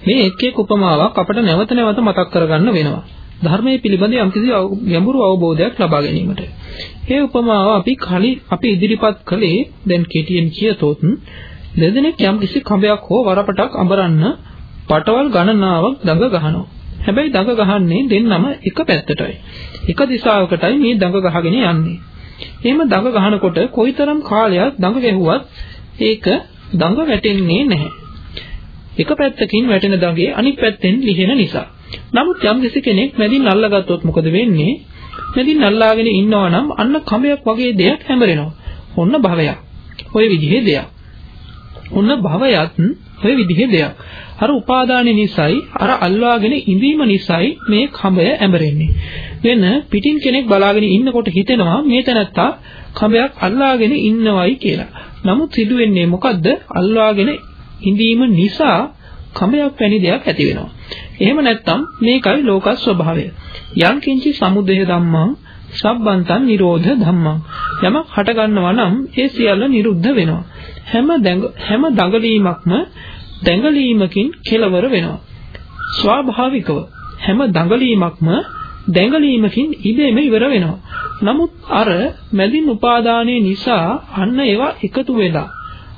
S2: මේ එක් එක් උපමාවක් අපට නැවත නැවත මතක් කරගන්න වෙනවා. ධර්මයේ පිළිබඳ යම්කිසි ගැඹුරු අවබෝධයක් ලබා ගැනීමට. මේ උපමාව අපි කලින් අපි ඉදිරිපත් කළේ දැන් කෙටියෙන් කියතොත් දෙදෙනෙක් යම්කිසි කඹයක් හෝ වරපටක් අඹරන්න පටවල් ගණනාවක් දඟ ගහනවා. හැබැයි දඟ ගහන්නේ දෙන්නම එක පැත්තටයි. එක දිශාවකටයි මේ දඟ ගහගෙන යන්නේ. එහෙම දඟ ගහනකොට කොයිතරම් කාලයක් දඟ ගැහුවත් ඒක දඟ වැටෙන්නේ නැහැ. එක පැත්තකින් වැටෙන දඟේ අනිත් පැත්තෙන් ලිහෙන නිසා. නමුත් යම් කෙනෙක් මැදින් අල්ලගත්තොත් මොකද වෙන්නේ? මැදින් අල්ලාගෙන ඉන්නවා නම් අන්න කඹයක් වගේ දෙයක් හැමරෙනවා. ඔන්න භවයක්. ওই විදිහේ දෙයක්. ඔන්න භවයත් ওই විදිහේ දෙයක්. අර උපාදානෙ නිසායි අර අල්වාගෙන ඉඳීම නිසායි මේ කඹය ඇඹරෙන්නේ. වෙන පිටින් කෙනෙක් බලාගෙන ඉන්නකොට හිතෙනවා මේ තැනත්තා කඹයක් අල්ලාගෙන ඉන්නවයි කියලා. නමුත් සිදු වෙන්නේ මොකද්ද? අල්වාගෙන ඉඳීම නිසා කඹයක් වැනි දෙයක් ඇති වෙනවා. එහෙම නැත්නම් මේකයි ලෝක ස්වභාවය. යම් කිංචි සමුදය ධම්මං සබ්බන්තං නිරෝධ ධම්මං. යමක් හට ගන්නවා නම් ඒ සියල්ල නිරුද්ධ වෙනවා. හැම හැම දඟලීමක්ම දැඟලීමකින් කෙලවර වෙනවා. ස්වාභාවිකව හැම දඟලීමක්ම දැඟලීමකින් ඉබේම ඉවර වෙනවා. නමුත් අර මැදින් උපාදානයේ නිසා අන්න ඒවා එකතු වෙලා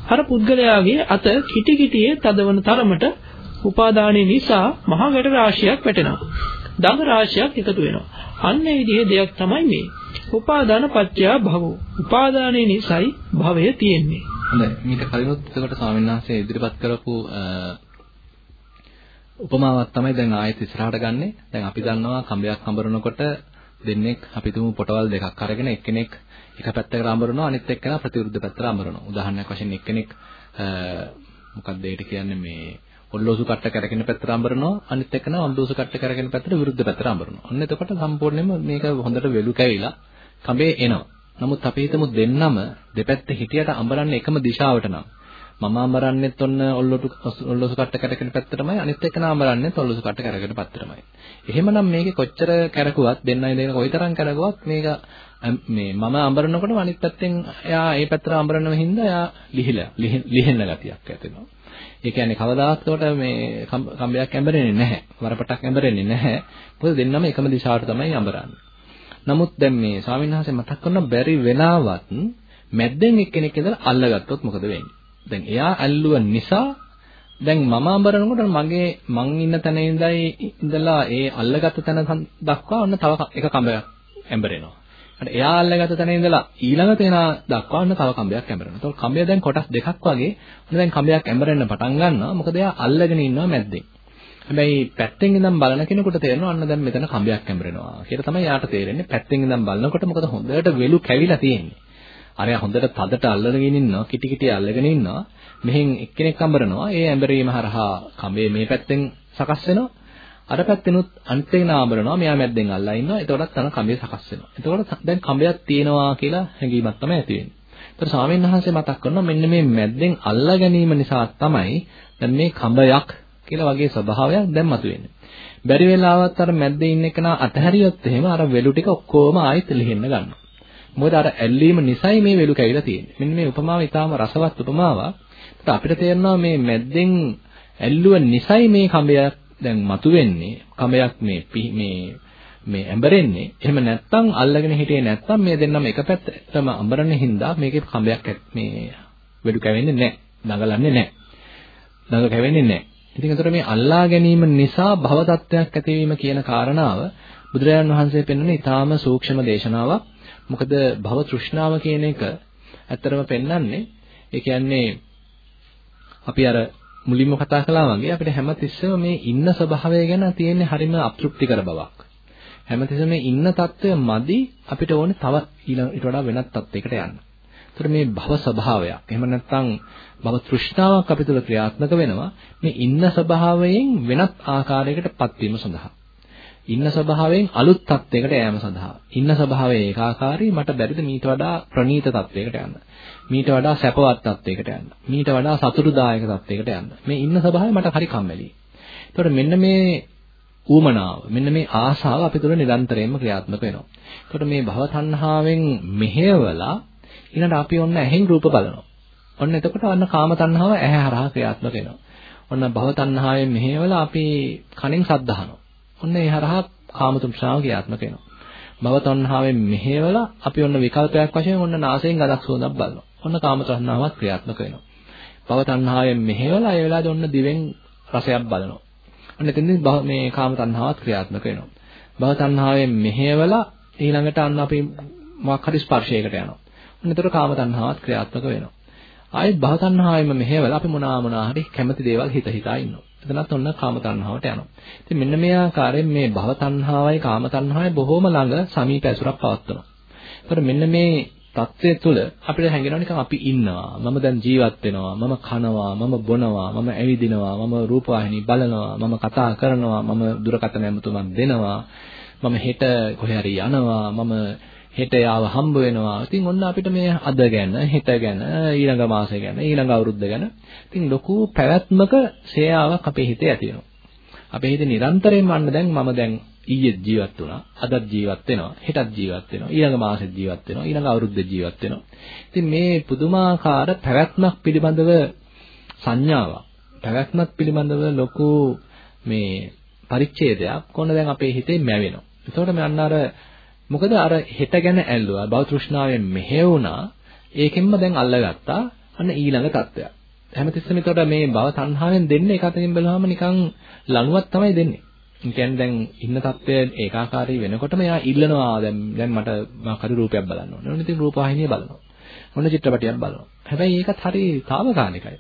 S2: අර පුද්ගලයාගේ අත කිටි කිටියේ තදවන තරමට උපාදානයේ නිසා මහා ගැට රාශියක් වැටෙනවා. දඟ රාශියක් එකතු වෙනවා. අන්න ඒ විදිහේ දෙයක් තමයි මේ. උපාදාන පත්‍ය භවෝ. උපාදානයේ නිසායි භවය තියෙන්නේ.
S1: හොඳයි. මීට කලිනුත් එතකොට ස්වාමීන් වහන්සේ ඉදිරිපත් කරපු උපමාවක් තමයි දැන් ආයෙත් ඉස්සරහට ගන්නෙ. දැන් අපි දන්නවා කඹයක් හඹරනකොට දෙන්නෙක් අපි තුමු පොටවල් දෙකක් අරගෙන එක්කෙනෙක් එක පැත්තකට අඹරනවා අනිත් එක්කෙනා ප්‍රතිවිරුද්ධ පැත්තට අඹරනවා. උදාහරණයක් වශයෙන් එක්කෙනෙක් මොකක්ද ඒකට කියන්නේ මේ ඔල්ලෝසු කට්ට කරගෙන පැත්තට අඹරනවා අනිත් එක්කෙනා ඔල්ලෝසු කට්ට කරගෙන පැත්තට විරුද්ධ පැත්තට අඹරනවා. ඔන්න එතකොට සම්පූර්ණයෙන්ම මේක හොඳට වෙලු කැවිලා කඹේ එනවා. නමුත් අපි හිතමු දෙන්නම දෙපැත්තේ හිටියට අඹරන්නේ එකම දිශාවට නම් මම අඹරන්නෙත් ඔන්න ඔල්ලොටු ඔල්ලොසු කට්ට කැරගෙන පැත්තටමයි අනිත් එක්කන අඹරන්නෙත් ඔල්ලොසු කට්ට කැරගෙන පැත්තටමයි. එහෙමනම් මේකේ කොච්චර කැරකුවත් දෙන්නයි දෙන කොයිතරම් කැරකුවත් මේක මේ මම අඹරනකොට අනිත් පැත්තෙන් එයා ඒ පැත්තට අඹරනව හින්දා එයා ලිහිලා ලිහෙන්න ගතියක් ඇතිවෙනවා. ඒ කියන්නේ කවදාකවත් මේ කම්බයක් ඇඹරෙන්නේ නැහැ. වරපටක් ඇඹරෙන්නේ නැහැ. මොකද දෙන්නම එකම දිශාවට තමයි අඹරන්නේ. නමුත් දැන් මේ ස්වාමීන් වහන්සේ මතක් කරන බැරි වෙනාවත් මැද්දෙන් එක්කෙනෙක් ඉඳලා අල්ලගත්තොත් මොකද වෙන්නේ? දැන් එයා ඇල්ලුව නිසා දැන් මම අඹරනකොට මගේ මං ඉන්න තැන ඉඳලා ඒ අල්ලගත්ත තැන දක්වා ඔන්න තව එක කඹයක් ඇඹරෙනවා. ඊට එයා අල්ලගත්ත තැන ඉඳලා ඊළඟ තැන දක්වා ඔන්න තව කඹයක් ඇඹරෙනවා. ඒතකොට කඹය දැන් කොටස් දෙකක් වගේ ඔන්න දැන් කඹයක් ඇඹරෙන්න පටන් ගන්නවා. මොකද එයා අල්ලගෙන ඉන්නවා මැද්දෙන්. හැබැයි පැත්තෙන් ඉඳන් බලන කෙනෙකුට තේරෙනවා අන්න දැන් මෙතන කඹයක් ඇඹරෙනවා කියලා තමයි යාට තේරෙන්නේ. පැත්තෙන් ඉඳන් බලනකොට මොකද හොඳට වෙලු කැවිලා තියෙන්නේ. අරයා හොඳට තදට අල්ලගෙන ඉන්නවා, කිටි කිටි අල්ලගෙන ඉන්නවා. මෙහෙන් එක්කෙනෙක් අඹරනවා. ඒ ඇඹරීම හරහා කඹේ මේ පැත්තෙන් සකස් වෙනවා. අර පැත්තෙනුත් අනිත් එක නාඹරනවා. මෙයා මැද්දෙන් අල්ලා ඉන්නවා. එතකොටත් අන කඹේ සකස් වෙනවා. එතකොට දැන් කඹයක් තියෙනවා කියලා හැඟීමක් තමයි ඇති වෙන්නේ. ඒතර ස්වාමීන් වහන්සේ මතක් කරනවා මෙන්න මේ මැද්දෙන් අල්ලා ගැනීම නිසා තමයි දැන් මේ කඹයක් කියලා වගේ ස්වභාවයක් දැන් මතුවෙන්නේ. බැරි වෙලාවත් අර මැද්දේ ඉන්න එකනා අතහැරියොත් එහෙම අර වෙලු ටික ඔක්කොම ආයෙත් ලිහෙන්න ගන්නවා. මොකද අර ඇල්ලීම නිසයි මේ වෙලු කැවිලා තියෙන්නේ. මෙන්න මේ උපමාව ඊටාම රසවත් උපමාවක්. අපිට තේරෙනවා මේ මැද්දෙන් ඇල්ලුව නිසයි මේ කඹයක් දැන් මතුවෙන්නේ. කඹයක් මේ මේ මේ ඇඹරෙන්නේ. එහෙම නැත්තම් අල්ලගෙන හිටියේ නැත්තම් මේ දෙන්නම එක පැත්තටම අඹරන හින්දා මේකේ කඹයක් මේ වෙලු කැවෙන්නේ නැහැ. දඟලන්නේ නැහැ. දඟ කැවෙන්නේ නැහැ. ඉතින් ඒතර මේ අල්ලා ගැනීම නිසා භව තත්වයක් ඇතිවීම කියන කාරණාව බුදුරජාණන් වහන්සේ පෙන්වන ඊටාම සූක්ෂම දේශනාවක්. මොකද භව තෘෂ්ණාව කියන එක ඇත්තරම පෙන්වන්නේ ඒ කියන්නේ අපි අර මුලින්ම කතා කළා වගේ අපිට හැමතිස්සෙම මේ ඉන්න ස්වභාවය ගැන තියෙන හරිම අප්‍රුප්තිකර බවක්. හැමතිස්සෙම ඉන්න తত্ত্বය මදි අපිට ඕනේ තව ඊට වඩා වෙනත් තත්යකට යන්න. ඒතර මේ භව ස්වභාවයක්. එහෙම නැත්නම් භව තෘෂ්ණාවක් අපි තුල ක්‍රියාත්මක වෙනවා මේ ඉන්න ස්වභාවයෙන් වෙනත් ආකාරයකටපත් වීම සඳහා. ඉන්න ස්වභාවයෙන් අලුත් තත්යකට යෑම සඳහා. ඉන්න ස්වභාවය ඒකාකාරී මට බැරිද මීට වඩා ප්‍රණීත තත්යකට යන්න. මීට වඩා සැපවත් තත්යකට යන්න. මීට වඩා සතුටුදායක තත්යකට යන්න. මේ ඉන්න ස්වභාවය මට හරි කම්මැලි. ඒතකොට මෙන්න මේ ඌමනාව මෙන්න මේ ආශාව අපි තුළ නිරන්තරයෙන්ම ක්‍රියාත්මක වෙනවා. ඒකට මේ භව තණ්හාවෙන් මෙහෙवला ඊළඟට අපි ඔන්න ඇහෙන් රූප බලනවා. ඔන්න එතකොට අන්න කාම තණ්හාව ඇහැ හරහා ක්‍රියාත්මක වෙනවා. ඔන්න භව තණ්හාවෙන් මෙහෙවලා අපි කනෙන් ශබ්ද අහනවා. ඔන්න ඒ හරහා කාම තෘෂ්ණාව ක්‍රියාත්මක වෙනවා. භව තණ්හාවෙන් මෙහෙවලා අපි ඔන්න විකල්පයක් වශයෙන් ඔන්න නාසයෙන් ගඳක් සුවඳක් බලනවා. ඔන්න කාම තණ්හාවක් ක්‍රියාත්මක වෙනවා. භව තණ්හාවෙන් මෙහෙවලා ඒ වෙලාවේ ඔන්න දිවෙන් රසයක් බලනවා. අන්න එතෙන්දී මේ කාම තණ්හාවත් ක්‍රියාත්මක වෙනවා. භව තණ්හාවෙන් මෙහෙවලා ඊළඟට අන්න අපි මොකක් හරි ස්පර්ශයකට යනවා. එතකොට කාම තණ්හාවත් ක්‍රියාත්මක වෙනවා. ආයෙත් භව තණ්හාවෙම මෙහෙවලා අපි මොනවා මොනවා හරි කැමති දේවල් හිත හිතා ඉන්නවා. එතනත් ඔන්න කාම තණ්හාවට යනවා. ඉතින් මෙන්න මේ ආකාරයෙන් මේ භව තණ්හාවයි කාම තණ්හාවයි බොහොම ළඟ සමීප ඇසුරක් පවත්වනවා. ඒතර මෙන්න මේ தත්ත්වය තුළ අපිට හැඟෙනවා නිකන් අපි ඉන්නවා. මම දැන් ජීවත් වෙනවා. මම කනවා. මම බොනවා. මම ඇවිදිනවා. මම රූපවාහිනී බලනවා. මම කතා කරනවා. මම දුරකථන ඇමතුමක් දෙනවා. මම හෙට කොහේ හරි යනවා. මම හෙට යාව හම්බ වෙනවා. ඉතින් ඔන්න අපිට මේ අද ගැන, හෙට ගැන, ඊළඟ මාසය ගැන, ඊළඟ අවුරුද්ද ගැන ඉතින් ලොකු පැවැත්මක සේයාවක් අපේ හිතේ ඇති වෙනවා. අපේ හිතේ නිරන්තරයෙන්ම අන්න දැන් මම දැන් ඊයේ ජීවත් වුණා, අදත් ජීවත් වෙනවා, හෙටත් ජීවත් වෙනවා, ඊළඟ මාසෙත් ජීවත් වෙනවා, ඊළඟ අවුරුද්දේ ජීවත් වෙනවා. ඉතින් මේ පුදුමාකාර පැවැත්මක් පිළිබඳව සංඥාවක්, පැවැත්මක් පිළිබඳව ලොකු මේ පරිච්ඡේදයක් කොහොමද දැන් අපේ හිතේ මැවෙනවා. ඒතකොට මම අන්න අර මොකද අර හිත ගැන ඇල්ලුවා භව තෘෂ්ණාවෙන් මෙහෙවුණා ඒකෙන්ම දැන් අල්ලගත්තා අන්න ඊළඟ தত্ত্বය හැමතිස්සෙම ඒතකොට මේ භව තණ්හාවෙන් දෙන්නේ එකතකින් බැලුවාම නිකන් ලණුවක් තමයි දෙන්නේ කියන්නේ දැන් ඉන්න தত্ত্বය ඒකාකාරී වෙනකොටම එයා ඉල්ලනවා දැන් දැන් මට මාකරු රූපයක් බලන්න ඕනේ. ඕනේ ඉතින් රූපවාහිනිය බලනවා. ඕනේ චිත්‍රපටයක් බලනවා. හැබැයි ඒකත් හරි తాවකාලිකයි.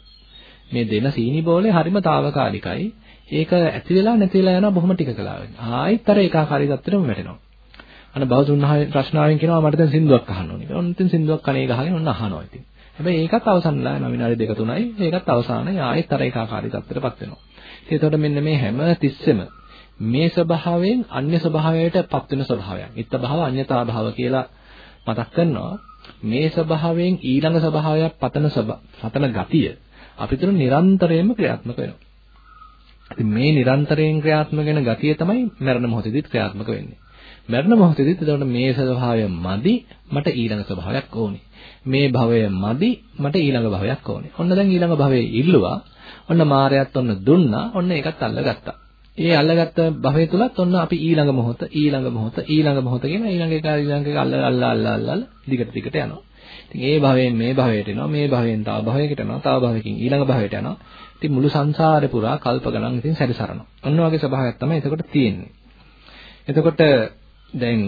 S1: මේ දෙන සීනි බෝලේ හරිම తాවකාලිකයි. ඒක ඇති වෙලා නැති වෙලා යනවා බොහොම ටික කලාවෙන්. ආයෙත් අර ඒකාකාරී தත්ත්වෙම වැටෙනවා. අන්න බෞද්ධුන්හාවේ ප්‍රශ්නාවෙන් කියනවා මට දැන් සින්දුවක් අහන්න ඕනේ. ඔන්න ඉතින් සින්දුවක් කණේ ගහගෙන ඔන්න අහනවා ඉතින්. හැබැයි ඒකත් අවසන්ලා යනවා විනාඩි දෙක තුනයි. ඒකත් අවසానයි ආයෙත් අර ඒකාකාරී තත්ත්වයටපත් වෙනවා. ඉතින් එතකොට මෙන්න මේ හැම තිස්සෙම මේ ස්වභාවයෙන් අන්‍ය ස්වභාවයටපත් වෙන ස්වභාවයක්. ඉත්ත භාව අඤ්‍යතා භාව කියලා මතක් කරනවා. මේ ස්වභාවයෙන් ඊළඟ ස්වභාවයක් පතන පතන ගතිය අපිට නිරන්තරයෙන්ම ක්‍රියාත්මක වෙනවා. ඉතින් මේ නිරන්තරයෙන් ක්‍රියාත්මක වෙන ගතිය තමයි මරණ මොහොතේදීත් ක්‍රියාත්මක වෙන්නේ. මරණ මොහොතේදීත් එතකොට මේ ස්වභාවය මදි මට ඊළඟ ස්වභාවයක් ඕනේ. මේ භවය මදි මට ඊළඟ භවයක් ඕනේ. ඔන්න දැන් ඊළඟ භවයේ ඉල්ලුවා. ඔන්න මායයත් ඔන්න දුන්නා. ඔන්න ඒකත් අල්ලගත්තා. ඒ අල්ලගත්ත භවය තුලත් ඔන්න අපි ඊළඟ මොහොත ඊළඟ මොහොත ඊළඟ මොහොත කියන ඊළඟ එක ඊළඟ එක අල්ල අල්ල අල්ල අල්ල දිගට දිගට යනවා. ඉතින් ඒ භවයෙන් මේ භවයට එනවා මේ භවයෙන් තව භවයකට යනවා තව භවයකින් ඊළඟ භවයට යනවා. ඉතින් මුළු සංසාරේ පුරා කල්ප ගණන් ඉතින් සැරිසරනවා. ඔන්න වගේ ස්වභාවයක් තමයි එතකොට තියෙන්නේ. එතකොට දැන්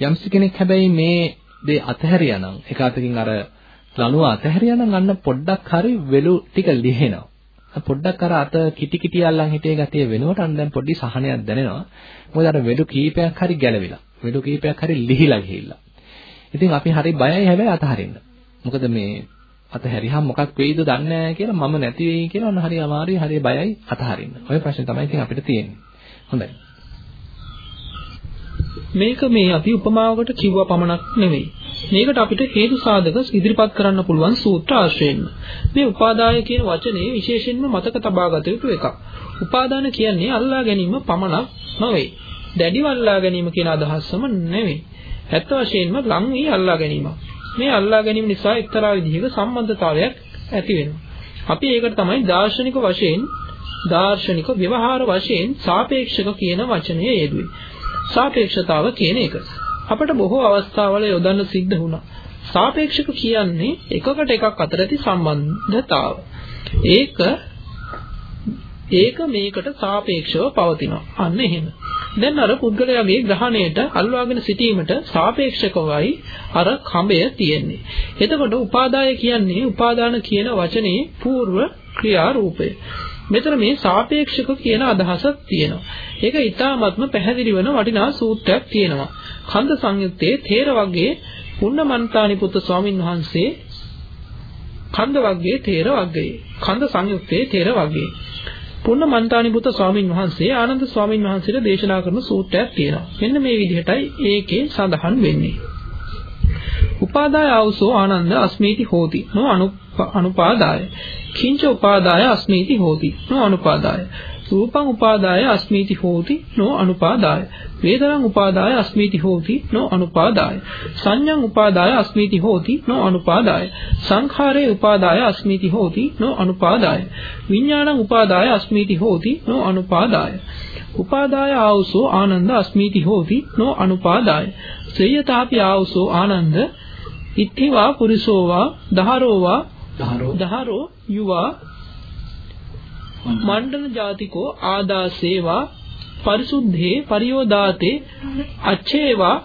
S1: යම්ස කෙනෙක් හැබැයි මේ දේ අතහැරියා නම් එක අතකින් අර ලනුව අතහැරියා නම් අන්න පොඩ්ඩක් හරි වෙලු ටික ලිහෙනවා. පොඩ්ඩක් අර අත කිටි කිටි අල්ලන් හිටිය ගතිය වෙනකොට අන්න දැන් පොඩි සහනයක් දැනෙනවා. මොකද අර වෙඩු කීපයක් හරි ගැලවිලා. වෙඩු කීපයක් හරි ලිහිලා ගිහිල්ලා. ඉතින් අපි හරි බයයි හැබැයි අතහරින්න. මොකද මේ අතහැරියහම මොකක් වෙයිද දන්නේ නැහැ කියලා මම නැති වෙයි කියලා ඔන්න හරි අමාරුයි හරි බයයි අතහරින්න. ඔය ප්‍රශ්නේ තමයි ඉතින් අපිට තියෙන්නේ. හොඳයි.
S2: මේක මේ අපි උපමාවකට කිව්වා පමණක් නෙවෙයි. මේකට අපිට හේතු සාධක ඉදිරිපත් කරන්න පුළුවන් සූත්‍ර ආශ්‍රයෙන්ම. මේ උපාදාය කියන වචනේ විශේෂයෙන්ම මතක තබා ගත යුතු එකක්. උපාදාන කියන්නේ අල්ලා ගැනීම පමණක් නොවේ. දැඩිව අල්ලා ගැනීම කියන අදහසම නෙවෙයි. ඇත්ත වශයෙන්ම ලං වී අල්ලා ගැනීමක්. මේ අල්ලා ගැනීම නිසා එක්තරා විදිහක සම්බන්ධතාවයක් ඇති වෙනවා. අපි ඒකට තමයි දාර්ශනික වශයෙන් දාර්ශනික ව්‍යවහාර වශයෙන් සාපේක්ෂක කියන වචනය යෙදුවේ. සාපේක්ෂතාව කියන එක. අපට බොහෝ අවස්ථාවල යොදන්න සිද්ධ වුණා. සාපේක්ෂක කියන්නේ එකකට එකක් අතර ඇති සම්බන්ධතාව. ඒක ඒක මේකට සාපේක්ෂව පවතිනවා. අන්න එහෙම. දැන් අර පුද්ගලයාගේ ග්‍රහණයට අල්වාගෙන සිටීමට සාපේක්ෂකවයි අර කඹය තියෙන්නේ. එතකොට උපාදාය කියන්නේ උපාදාන කියන වචනේ పూర్ව ක්‍රියා රූපය. මෙතන මේ සාපේක්ෂක කියන අදහසක් තියෙනවා. ඒක ඊටාත්ම පැහැදිලි වෙන වටිනා සූත්‍රයක් තියෙනවා. කන්ද සංයුත්තේ තේර වර්ගයේ පුන්නමන්තානි පුත්තු ස්වාමින් වහන්සේ කන්ද වර්ගයේ තේර වර්ගයේ කන්ද සංයුත්තේ තේර වර්ගයේ පුන්නමන්තානි පුත්තු ස්වාමින් වහන්සේ ආනන්ද ස්වාමින් වහන්සේට දේශනා කරන සූත්‍රයක් තියෙනවා. මෙන්න මේ විදිහටයි ඒකේ සඳහන් වෙන්නේ. උපාදාය ආවසෝ ආනන්ද අස්මීති හෝති නෝ අනුපාදාය කිංච උපාදාය අස්මීති හෝති නෝ අනුපාදාය රූපං උපාදාය අස්මීති හෝති නෝ අනුපාදාය. වේදනං උපාදාය අස්මීති හෝති නෝ අනුපාදාය. සංඥං උපාදාය අස්මීති හෝති නෝ අනුපාදාය. සංඛාරේ උපාදාය අස්මීති හෝති නෝ අනුපාදාය. විඥානං උපාදාය අස්මීති හෝති නෝ අනුපාදාය. උපාදාය ආවසෝ ආනන්ද අස්මීති හෝති නෝ අනුපාදාය. සේයතාපි ආවසෝ ආනන්ද ඉත්තිවා පුරිසෝවා දහරෝවා දහරෝ යුවා මණ්ඩන ජාතිකෝ ආදාසේවා පරිසුද්ධේ පරියෝදාතේ අච්ඡේවා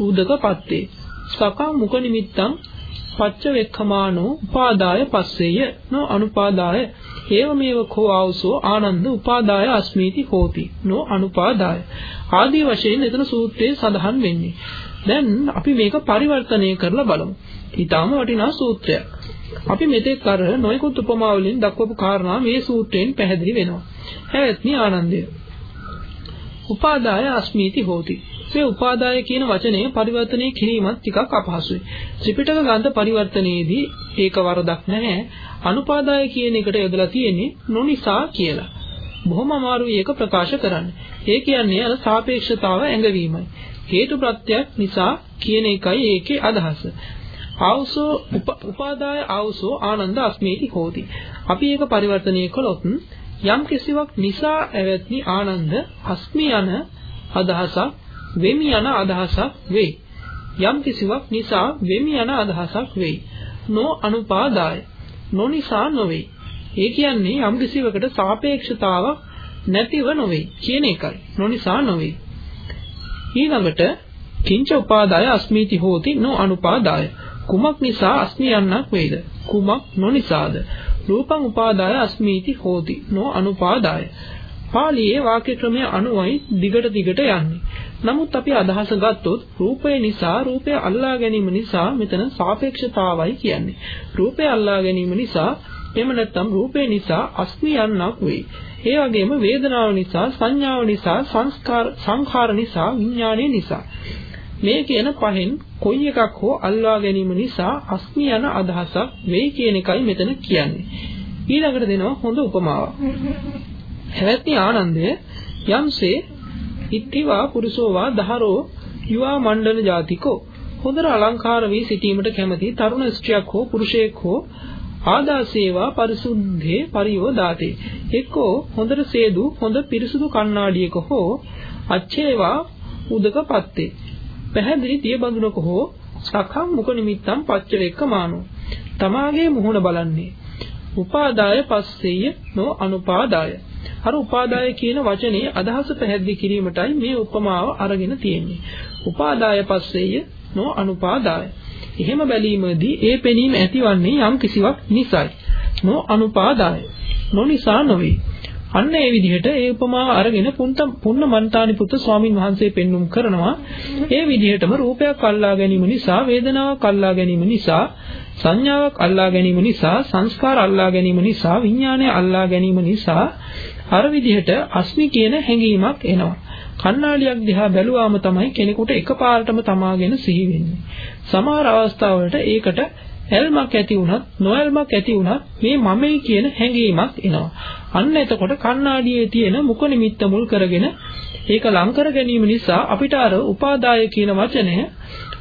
S2: උදක පත්තේ සකා මුඛ නිමිත්තං පච්ච වෙක්ඛමානෝ උපාදාය පස්සේය. නෝ අනුපාදාය. ඒවමේව කෝ ආවසෝ ආනන්ද උපාදාය අස්මීති හෝති. නෝ අනුපාදාය. ආදී වශයෙන් එතන සූත්‍රයේ සඳහන් වෙන්නේ. දැන් අපි මේක පරිවර්තනය කරලා බලමු. ඊටාම වටිනා සූත්‍රයක්. අපි මෙතෙක් අර නොයෙකුත් උපමා වලින් දක්වපු කාරණා මේ සූත්‍රයෙන් පැහැදිලි වෙනවා. හැවත්නි ආනන්දය. උපාදාය අස්මීති හෝති. මේ උපාදාය කියන වචනය පරිවර්තනය කිරීමත් ටිකක් අපහසුයි. ත්‍රිපිටක ග්‍රන්ථ පරිවර්තනයේදී ඒක වරදක් නැහැ. අනුපාදාය කියන එකට යොදලා තියෙන්නේ නොනිසා කියලා. බොහොම අමාරුයි ඒක ප්‍රකාශ කරන්න. ඒ කියන්නේ අර සාපේක්ෂතාව ඇඟවීමයි. හේතු ප්‍රත්‍යක් නිසා කියන එකයි ඒකේ අදහස. ආවසෝ උපාදාය ආවසෝ ආනන්ද අස්මේති හෝති. අපි ඒක පරිවර්තනය කළොත් යම් කිසිවක් නිසා ඇවැත්නි ආනන්ද අස්මි යන අදහසක් වෙමි යන අදහසක් වෙයි. යම් කිසිවක් නිසා වෙමි යන අදහසක් වෙයි. නෝ අනුපාදාය නොනිසා නොවේ. ඒ කියන්නේ යම් කිසිවකට සාපේක්ෂතාවක් නැතිව නොවේ කියන එකයි. නොනිසා නොවේ. ඊළඟට කිංච උපාදාය අස්මීති හෝති නෝ අනුපාදාය කුමක් නිසා අස්මි යන්නක් වේද? කුමක් නොනිසාද? රූපං උපාදාය අස්මීති හෝති නො අනුපාදාය. පාලියේ වාක්‍ය ක්‍රමය අනුවයි දිගට දිගට යන්නේ. නමුත් අපි අදහස ගත්තොත් රූපය නිසා රූපය අල්ලා ගැනීම නිසා මෙතන සාපේක්ෂතාවයි කියන්නේ. රූපය අල්ලා ගැනීම නිසා එහෙම නැත්නම් රූපය නිසා අස්මි යන්නක් වෙයි. ඒ වගේම වේදනාව නිසා සංඥාව නිසා සංස්කාර සංඛාර නිසා විඥානය නිසා මේ කියන පහෙන් කොයි එකක් හෝ අල්වා ගැනීම නිසා අස්මි යන අදහසක් වෙයි කියන එකයි මෙතන කියන්නේ. ඊළඟට දෙනවා හොඳ උපමාවක්. හැවැත්නි ආනන්දය යම්සේ ඉත්තිවා පුරුෂෝවා දහරෝ යුවා මණ්ඩල ජාතිකෝ හොඳට අලංකාර වී සිටීමට කැමති තරුණ ස්ත්‍රියක් හෝ පුරුෂයෙක් හෝ ආදාසේවා පරිසුද්ධේ පරියෝදාතේ එක්කෝ හොඳට සේදු හොඳ පිරිසුදු කණ්ණාඩියක හෝ අච්චේවා උදකපත්තේ පැහැදිලි තිය බඳුනක හෝ සකම් මුඛ නිමිත්තම් පච්චවෙක්ක මානෝ තමාගේ මුහුණ බලන්නේ උපාදාය පස්සෙය නෝ අනුපාදාය අර උපාදාය කියන වචනේ අදහස පැහැදිලි කිරීමටයි මේ උපමාව අරගෙන තියෙන්නේ උපාදාය පස්සෙය නෝ අනුපාදාය එහෙම බැලීමේදී ඒ පෙනීම ඇතිවන්නේ යම් කිසිවක් නිසයි. නෝ අනුපාදාය. නොනිසා නොවේ. අන්න ඒ විදිහට ඒ උපමාව අරගෙන පුන්න මන්තානි පුත්‍ර ස්වාමින් වහන්සේ පෙන්눔 කරනවා ඒ විදිහටම රූපයක් අල්ලා ගැනීම නිසා වේදනාවක් අල්ලා ගැනීම නිසා සංඥාවක් අල්ලා ගැනීම නිසා සංස්කාර අල්ලා ගැනීම නිසා විඥානය අල්ලා ගැනීම නිසා අර විදිහට අස්මි කියන හැඟීමක් එනවා කණ්ණාඩියක් දිහා බැලුවාම තමයි කෙනෙකුට එකපාරටම තමාගෙන සිහි වෙන්නේ. සමහර අවස්ථාවලට ඒකට ඇල්මක් ඇති වුණත් නොඇල්මක් ඇති වුණත් මේ මමයි කියන හැඟීමක් එනවා. අන්න එතකොට කණ්ණාඩියේ තියෙන මුඛ නිමිත්ත මුල් කරගෙන ඒක ලං කර ගැනීම නිසා අපිට අර උපාදාය කියන වචනය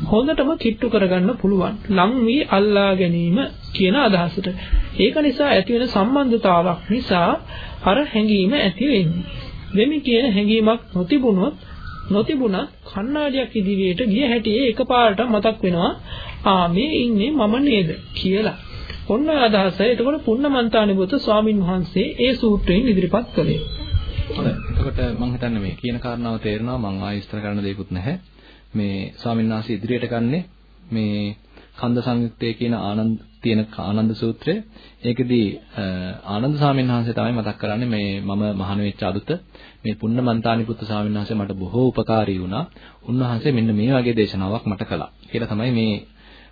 S2: හොඳටම කිට්ටු කරගන්න පුළුවන්. ලං වී අල්ලා ගැනීම කියන අදහසට. ඒක නිසා ඇති වෙන සම්බන්ධතාවක් නිසා අර හැඟීම ඇති වෙන්නේ. වෙමි කියන හැඟීමක් නොතිබුණොත් නොතිබුණත් කණ්ණාඩියක් ඉදිරියට ගිය හැටි එකපාරට මතක් වෙනවා ආ මේ ඉන්නේ මම නේද කියලා. ඔන්න අදහසයි. එතකොට පුන්නමන්තානිබුත ස්වාමින් වහන්සේ ඒ සූත්‍රයෙන් ඉදිරිපත් කළේ.
S1: හොඳයි. එතකොට මම හිතන්නේ මේ කියන කාරණාව තේරෙනවා මම ආයෙ විස්තර කරන්න දෙයක්වත් නැහැ. මේ ස්වාමීන් වහන්සේ ඉදිරියට ගන්නේ මේ කන්ද සංයුත්තේ කියන ආනන්ද තියෙන ආනන්ද සූත්‍රය. ඒකෙදී ආනන්ද ස්වාමීන් වහන්සේ තමයි මතක් කරන්නේ මේ මම මහාන වෙච්ච අලුත මේ පුන්නමන්තානි පුත්තු ස්වාමීන් වහන්සේ මට බොහෝ උපකාරී වුණා. උන්වහන්සේ මෙන්න මේ වගේ දේශනාවක් මට කළා. කියලා තමයි මේ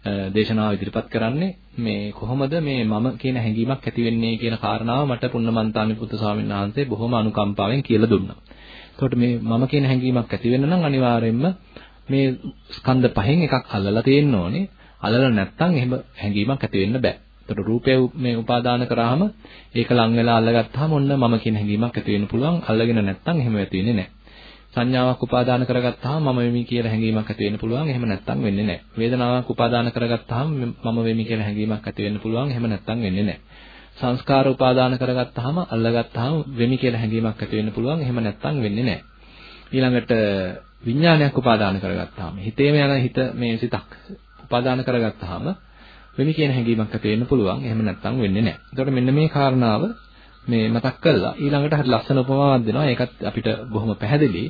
S1: දේශනාව ඉදිරිපත් කරන්නේ මේ කොහොමද මේ මම කියන හැඟීමක් ඇති වෙන්නේ කියන කාරණාව මට පුන්නමන්තානි පුත්තු ස්වාමීන් වහන්සේ බොහොම අනුකම්පාවෙන් කියලා දුන්නා. එතකොට මේ මම කියන හැඟීමක් ඇති වෙන්න නම් අනිවාර්යයෙන්ම මේ ස්කන්ධ පහෙන් එකක් අල්ලලා තියෙන්න ඕනේ. අල්ලලා නැත්නම් එහෙම හැඟීමක් ඇති වෙන්න බෑ. එතකොට රූපය මේ උපාදාන කරාම ඒක ලං වෙලා අල්ලගත්තාම ඔන්න මම කියන හැඟීමක් ඇති වෙන්න පුළුවන්. අල්ලගෙන නැත්නම් එහෙම ඇති වෙන්නේ නැහැ. සංඥාවක් උපාදාන කරගත්තාම මම වෙමි කියලා හැඟීමක් ඇති වෙන්න පුළුවන්. එහෙම නැත්නම් වෙන්නේ නැහැ. වේදනාවක් උපාදාන කරගත්තාම මම වෙමි කියලා හැඟීමක් ඇති වෙන්න පුළුවන්. එහෙම නැත්නම් වෙන්නේ නැහැ. සංස්කාර උපාදාන කරගත්තාම අල්ලගත්තාම වෙමි කියලා හැඟීමක් ඇති වෙන්න පුළුවන්. එහෙම නැත්නම් වෙන්නේ නැහැ. ඊළඟට විඥානයක් උපාදාන කරගත්තාම හිතේම යන හිත මේ සිතක් උපාදාන කරගත්තාම වෙමි කියන හැඟීමක් ඇති වෙන්න පුළුවන්. එහෙම නැත්නම් වෙන්නේ නැහැ. එතකොට මෙන්න මේ කාරණාව මේ මතක් කළා. ඊළඟට හරි ලස්සන උපමාවක් දෙනවා. ඒකත් අපිට බොහොම පැහැදිලි.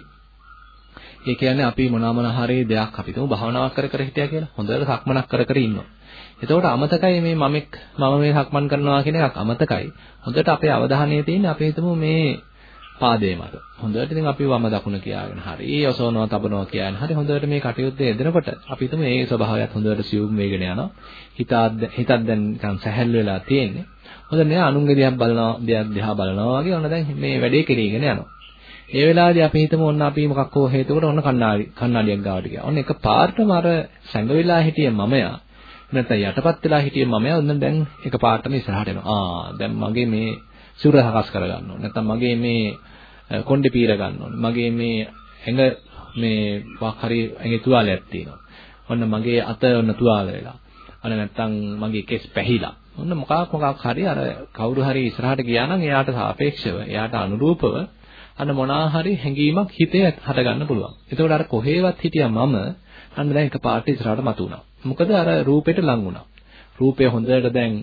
S1: ඒ කියන්නේ අපි මොනවා මොන හරි දෙයක් අපි තුමු භාවනාවක් කර කර හිටියා කියලා. හොඳට සක්මනක් කර කර ඉන්නවා. එතකොට අමතකයි මේ මමෙක් මම මේ සක්මන් කරනවා කියන එකක් අමතකයි. හොඳට අපේ අවධානය තියෙන්නේ අපේ හිතමු මේ පාදයේ මත. හොඳට ඉතින් අපි වම දකුණ කියාගෙන හරි ඔසවනවා තබනවා කියන හරි හොඳට මේ කටයුත්තේ යෙදෙනකොට අපි හිතමු මේ ස්වභාවයත් හොඳට සියුම් වේගෙන යනවා. හිතත් හිතත් දැන් නිකන් සැහැල්ලු වෙලා තියෙන්නේ. හොඳ නෑ අනුන්ගේ දිහා බලනවා දෙයක් දිහා බලනවා වගේ ඔන්න දැන් මේ වැඩේ කෙරීගෙන යනවා. ඒ වෙලාවේදී අපි හිතමු ඔන්න අපි මොකක් හෝ හේතුවකට ඔන්න කණ්ණාඩි කණ්ණාඩියක් ගාවට ගියා. ඔන්න එක පාර්ටම අර සැඟවිලා හිටිය මමයා නැත්නම් යටපත් වෙලා හිටිය මමයා ඔන්න දැන් එක පාර්ටම ඉස්සරහට එනවා. ආ දැන් මගේ මේ සිවුර හකස් කර ගන්න ඕනේ. නැත්නම් මගේ මේ කොණ්ඩේ පීර ගන්න ඕනේ. මගේ මේ ඇඟ මේ වක් හරි ඇඟේ තුවාලයක් තියෙනවා. ඔන්න මගේ අත ඔන්න තුවාල වෙලා. අන නැත්නම් මගේ කෙස් පැහිලා. ඔන්න මොකක් මොකක් හරි අර කවුරු හරි ඉස්සරහට ගියා නම් එයාට සාපේක්ෂව එයාට අනුරූපව අන්න මොනා හරි හැඟීමක් හිතේ හට ගන්න පුළුවන්. එතකොට අර කොහේවත් හිටියා මම අන්න දැන් එක පාට ඉස්සරහට මතුණා. මොකද අර රූපෙට ලං වුණා. රූපය හොඳට දැන්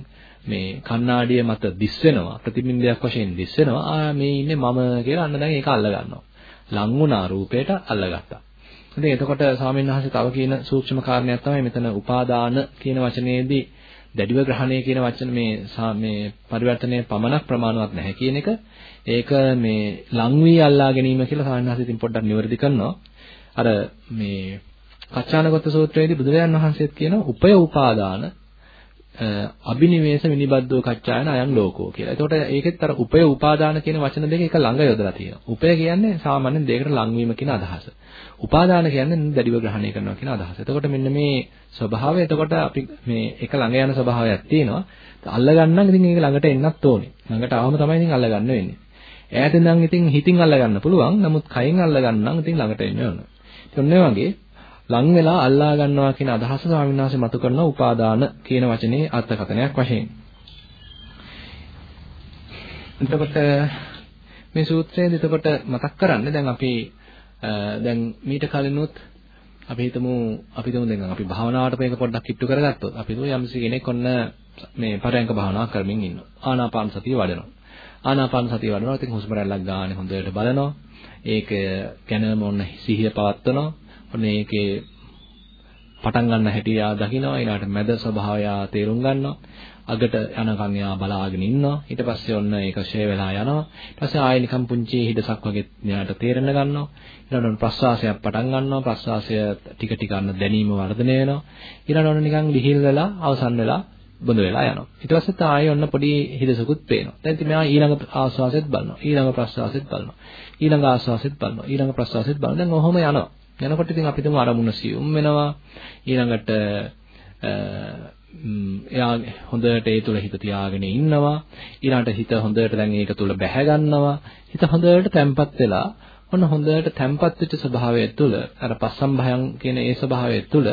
S1: මේ කණ්ණාඩිය මත දිස් වෙනවා ප්‍රතිබිම්බයක් වශයෙන් දිස් වෙනවා ආ මේ ඉන්නේ මම කියලා අන්න දැන් ඒක අල්ල ගන්නවා ලං වුණා රූපයට අල්ලගත්තා ඉතින් එතකොට ස්වාමීන් වහන්සේ තව කියන සූක්ෂම කාරණයක් තමයි මෙතන උපාදාන කියන වචනේදී දැඩිව ග්‍රහණය කියන වචන මේ මේ පරිවර්තනයේ පමණක් ප්‍රමාණවත් නැහැ කියන එක ඒක මේ ලං වී අල්ලා ගැනීම කියලා ස්වාමීන් වහන්සේ ඉතින් පොඩ්ඩක් නිවැරදි කරනවා. අර මේ කච්චානගත සූත්‍රයේදී බුදුරජාන් වහන්සේත් කියන උපය උපාදාන අබිනිවේෂ විනිබද්දෝ කච්චායන අයං ලෝකෝ කියලා. එතකොට ඒකෙත් අර උපය උපාදාන කියන වචන දෙක එක ළඟ යොදලා තියෙනවා. උපය කියන්නේ සාමාන්‍යයෙන් දෙයකට ලංවීම කියන අදහස. උපාදාන කියන්නේ දැඩිව ග්‍රහණය කරනවා කියන අදහස. එතකොට මෙන්න මේ ස්වභාවය එතකොට අපි මේ එක ළඟ යන ස්වභාවයක් තියෙනවා. අල්ල ගන්න ඉතින් ඒක ළඟට එන්නත් ඕනේ. ළඟට ආවම තමයි ඉතින් අල්ල ගන්න වෙන්නේ. ඈත ඉඳන් ඉතින් හිතින් අල්ල ගන්න පුළුවන්. නමුත් කයින් අල්ල ගන්න නම් ඉතින් ළඟට එන්න ඕන. ඉතින් වගේ ලං වෙලා අල්ලා ගන්නවා කියන අදහස ස්වාමීන් වහන්සේ මතු කරන උපාදාන කියන වචනේ අර්ථකථනයක් වශයෙන්. එතකොට මේ සූත්‍රයේදී එතකොට මතක් කරන්නේ දැන් අපි දැන් මීට කලිනුත් අපි හිතමු අපි හිතමු දැන් අපි භාවනාවට මේක පොඩ්ඩක් කිට්ටු කරගත්තොත් අපි හිතමු යම්සි කෙනෙක් ඔන්න මේ පරයන්ක භාවනාවක් කරමින් ඉන්නවා. ආනාපාන සතිය වඩනවා. ආනාපාන සතිය වඩනවා. ඉතින් හුස්ම රැල්ලක් ගන්න හොඳට බලනවා. ඒක ගැනම ඔන්න සිහිය පවත්වනවා. ඔන්න ඒකේ පටන් ගන්න හැටි යා දකිනවා ඊළාට මැද ස්වභාවය තේරුම් ගන්නවා අගට යනකම් යා බලාගෙන ඉන්නවා. ඊට පස්සේ ඔන්න ඒක ෂේ වෙලා යනවා. ඊට පස්සේ ආයෙ නිකන් පුංචි හිඩසක් වගේ යාට තේරෙන්න ගන්නවා. ඊළඟට ඔන්න ප්‍රස්වාසයක් පටන් ගන්නවා. ප්‍රස්වාසය ටික ටික අන්න දැනීම වර්ධනය වෙනවා. ඊළඟට ඔන්න නිකන් ලිහිල් වෙලා අවසන් වෙලා බොඳ වෙලා යනවා. ඊට පස්සේ ආයෙ ඔන්න පොඩි හිඩසකුත් පේනවා. දැන් ඉතින් මෙයා ඊළඟ ආස්වාසෙත් බලනවා. ඊළඟ ප්‍රස්වාසෙත් බලනවා. ඊළඟ ආස්වාසෙත් බලනවා. ඊළඟ ප්‍රස්වාසෙත් බලනවා. දැන් ඔහොම යනවා. යනකොට ඉතින් අපි තුමු අරමුණ සියුම් වෙනවා. ඊළඟට එයා හොඳට ඒ තුල හිත තියාගෙන ඉන්නවා. ඊළඟට හිත හොඳට දැන් ඒක තුල බැහැ ගන්නවා. හිත හොඳට තැම්පත් වෙලා ඔන්න හොඳට තැම්පත් වෙච්ච ස්වභාවය තුළ අර පස්සම්භයං කියන ඒ ස්වභාවය තුළ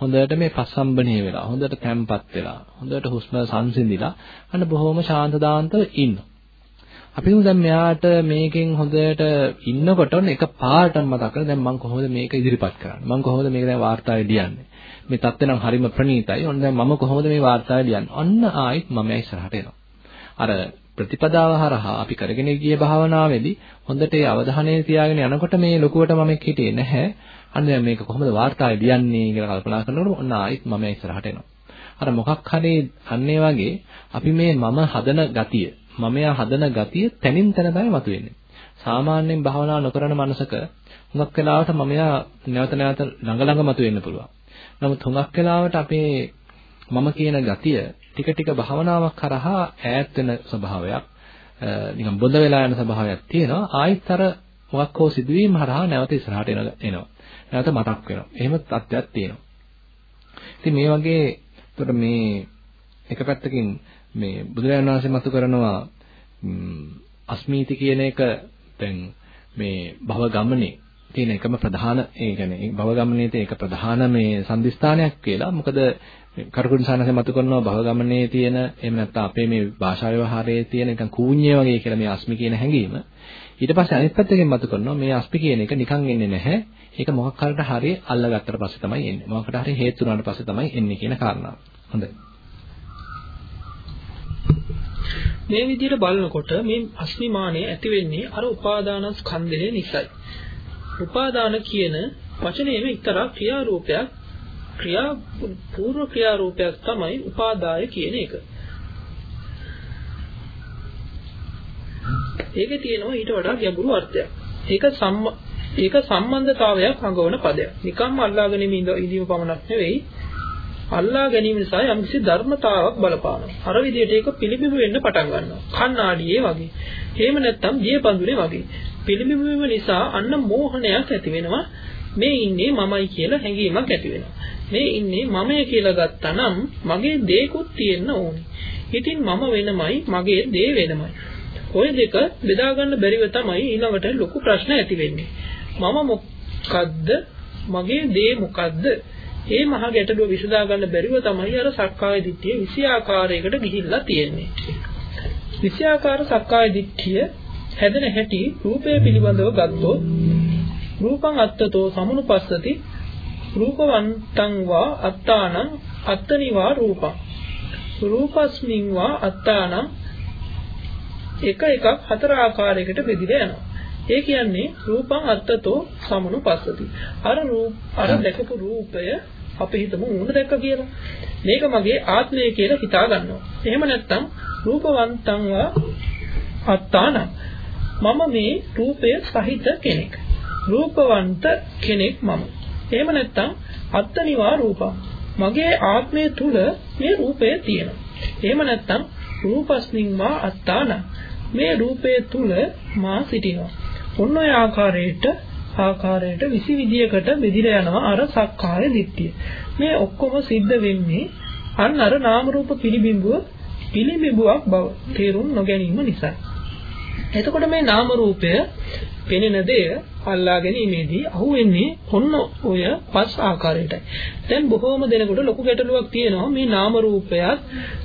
S1: හොඳට මේ පස්සම්බණේ වෙලා හොඳට තැම්පත් වෙලා හොඳට හුස්ම සංසිඳිලා අන්න බොහොම ශාන්තදාන්තව ඉන්නවා. අපි හිතමු දැන් මෙයාට මේකෙන් හොඳට ඉන්නකොට ඔන්න එක පාරටම මතක් කරලා දැන් මම කොහොමද මේක ඉදිරිපත් කරන්නේ? මම කොහොමද මේක දැන් වාර්තාවේ ලියන්නේ? මේ தත්ත්වය නම් හරිම ප්‍රණීතයි. ඔන්න දැන් මම කොහොමද මේ වාර්තාවේ ලියන්නේ? ඔන්න ආයිත් මම ඉස්සරහට එනවා. අර ප්‍රතිපදාව හරහා අපි කරගෙන ගිය භාවනාවේදී හොඳට ඒ අවධානය තියාගෙන යනකොට මේ ලොකුවට මම හිටියේ නැහැ. අන්න දැන් මේක කොහොමද වාර්තාවේ ලියන්නේ කියලා කල්පනා කරනකොට ඔන්න ආයිත් මම ඉස්සරහට එනවා. අර මොකක් හරි අන්නේ වගේ අපි මේ මම හදන ගතිය මමයා හදන ගතිය තනින් තන තමයි මතුවෙන්නේ. සාමාන්‍යයෙන් භාවනා නොකරන මනසක හුඟක් වෙලාවට මමයා නැවත නැවත ළඟ ළඟ මතුවෙන්න පුළුවන්. නමුත් හුඟක් වෙලාවට අපේ මම කියන ගතිය ටික ටික භාවනාවක් කරහා ඈත් වෙන ස්වභාවයක් නිකන් බොඳ වෙලා යන ස්වභාවයක් තියෙනවා. ආයිත් අර මොකක් හෝ සිදුවීම හරහා නැවත ඉස්සරහට එනවා. නැවත මතක් වෙනවා. එහෙම තත්ත්වයක් තියෙනවා. ඉතින් මේ වගේ එතකොට මේ එක පැත්තකින් මේ බුදුරජාණන් වහන්සේ මතු කරනවා අස්මීති කියන එක දැන් මේ භව ගමනේ තියෙන එකම ප්‍රධාන ඒ කියන්නේ භව ගමනේ තියෙන එක ප්‍රධාන මේ සම්දිස්ථානයක් කියලා. මොකද කරුකුන් සානසේ මතු කරනවා භව ගමනේ තියෙන එහෙම නැත්නම් අපේ මේ භාෂා ව්‍යවහාරයේ තියෙන නිකන් කූඤ්ඤය වගේ කියලා මේ අස්මි කියන හැඟීම. ඊට පස්සේ අනිත් පැත්තකින් මතු කරනවා මේ අස්මි කියන එක නිකන් එන්නේ නැහැ. ඒක මොකක් කරට හරිය අල්ලගත්තට පස්සේ තමයි එන්නේ. මොකකට හරිය හේතු වුණාට පස්සේ තමයි එන්නේ කියන කාරණාව. හොඳයි.
S2: මේ විදිහට බලනකොට මේ අස්මිමානය ඇති වෙන්නේ අර උපාදානස්කන්ධය නිසායි. උපාදාන කියන වචනයේම එක්තරා ක්‍රියාරූපයක් ක්‍රියා පූර්ව ක්‍රියාරූපයක් තමයි උපාදාය කියන එක. ඒකේ තියෙනවා ඊට වඩා ගැඹුරු අර්ථයක්. ඒක සම්ම ඒක සම්බන්ධතාවයක් හඟවන පදයක්. නිකම්ම අල්ලාගෙන ඉඳීම පමණක් නෙවෙයි අල්ලා ගැනීම නිසා යම්කිසි ධර්මතාවක් බලපානවා. අර විදිහට ඒක පිළිබිඹු වෙන්න පටන් ගන්නවා. කණ්ණාඩියේ වගේ. එහෙම නැත්නම් දියපඳුරේ වගේ. පිළිබිඹු වීම නිසා අන්න මෝහණයක් ඇති වෙනවා. මේ ඉන්නේ මමයි කියලා හැඟීමක් ඇති වෙනවා. මේ ඉන්නේ මමයි කියලා ගත්තා නම් මගේ දේකුත් තියෙන්න ඕනේ. ඉතින් මම වෙනමයි මගේ දේ වෙනමයි. ওই දෙක බෙදා ගන්න බැරිව තමයි ඊළඟට ලොකු ප්‍රශ්න ඇති වෙන්නේ. මම මොකද්ද? මගේ දේ මොකද්ද? ඒ මහ ගැටලුව විසඳා ගන්න බැරිව තමයි අර සක්කාය දිට්ඨිය විෂයාකාරයකට ගිහිල්ලා තියෙන්නේ. විෂයාකාර සක්කාය දිට්ඨිය හැදෙන හැටි රූපය පිළිබඳව ගත්තොත් රූපං අත්තතෝ සමුනුපස්සති රූපවන්තං වා අත්තානං අත්තනිවා රූපං රූපස්මින් වා අත්තානං එක එකක් හතර ආකාරයකට බෙදිලා යනවා. ඒ කියන්නේ රූපං අත්තතෝ සමනුපස්සති. අර රූප අර දැකපු රූපය අපි හිතමු මූණ දැක්ක කියලා. මේක මගේ ආත්මය කියලා හිතා ගන්නවා. එහෙම නැත්නම් රූපවන්තං අත්තාන මම මේ රූපය සහිත කෙනෙක්. රූපවන්ත කෙනෙක් මම. එහෙම නැත්නම් අත්තනිවා රූපං මගේ ආත්මය තුල මේ රූපය තියෙනවා. එහෙම නැත්නම් රූපස්මින් මා අත්තාන මේ රූපය තුල මා සිටිනවා. ඔන්න ඔය ආකාරයට ආකාරයට විසි විදියකට බෙදිලා යනවා අර සක්කාය දිට්ඨිය. මේ ඔක්කොම සිද්ධ වෙන්නේ අන්න අර නාම රූප පිළිබිඹුව පිළිබිඹුවක් බව තේරුම් නොගැනීම නිසා. එතකොට මේ නාම රූපය පෙනෙන දෙය අල්ලා ගැනීමේදී අහුවෙන්නේ ඔන්න ඔය පස් ආකාරයටයි. දැන් බොහෝම දෙනෙකුට ලොකු ගැටලුවක් තියෙනවා මේ නාම රූපයත්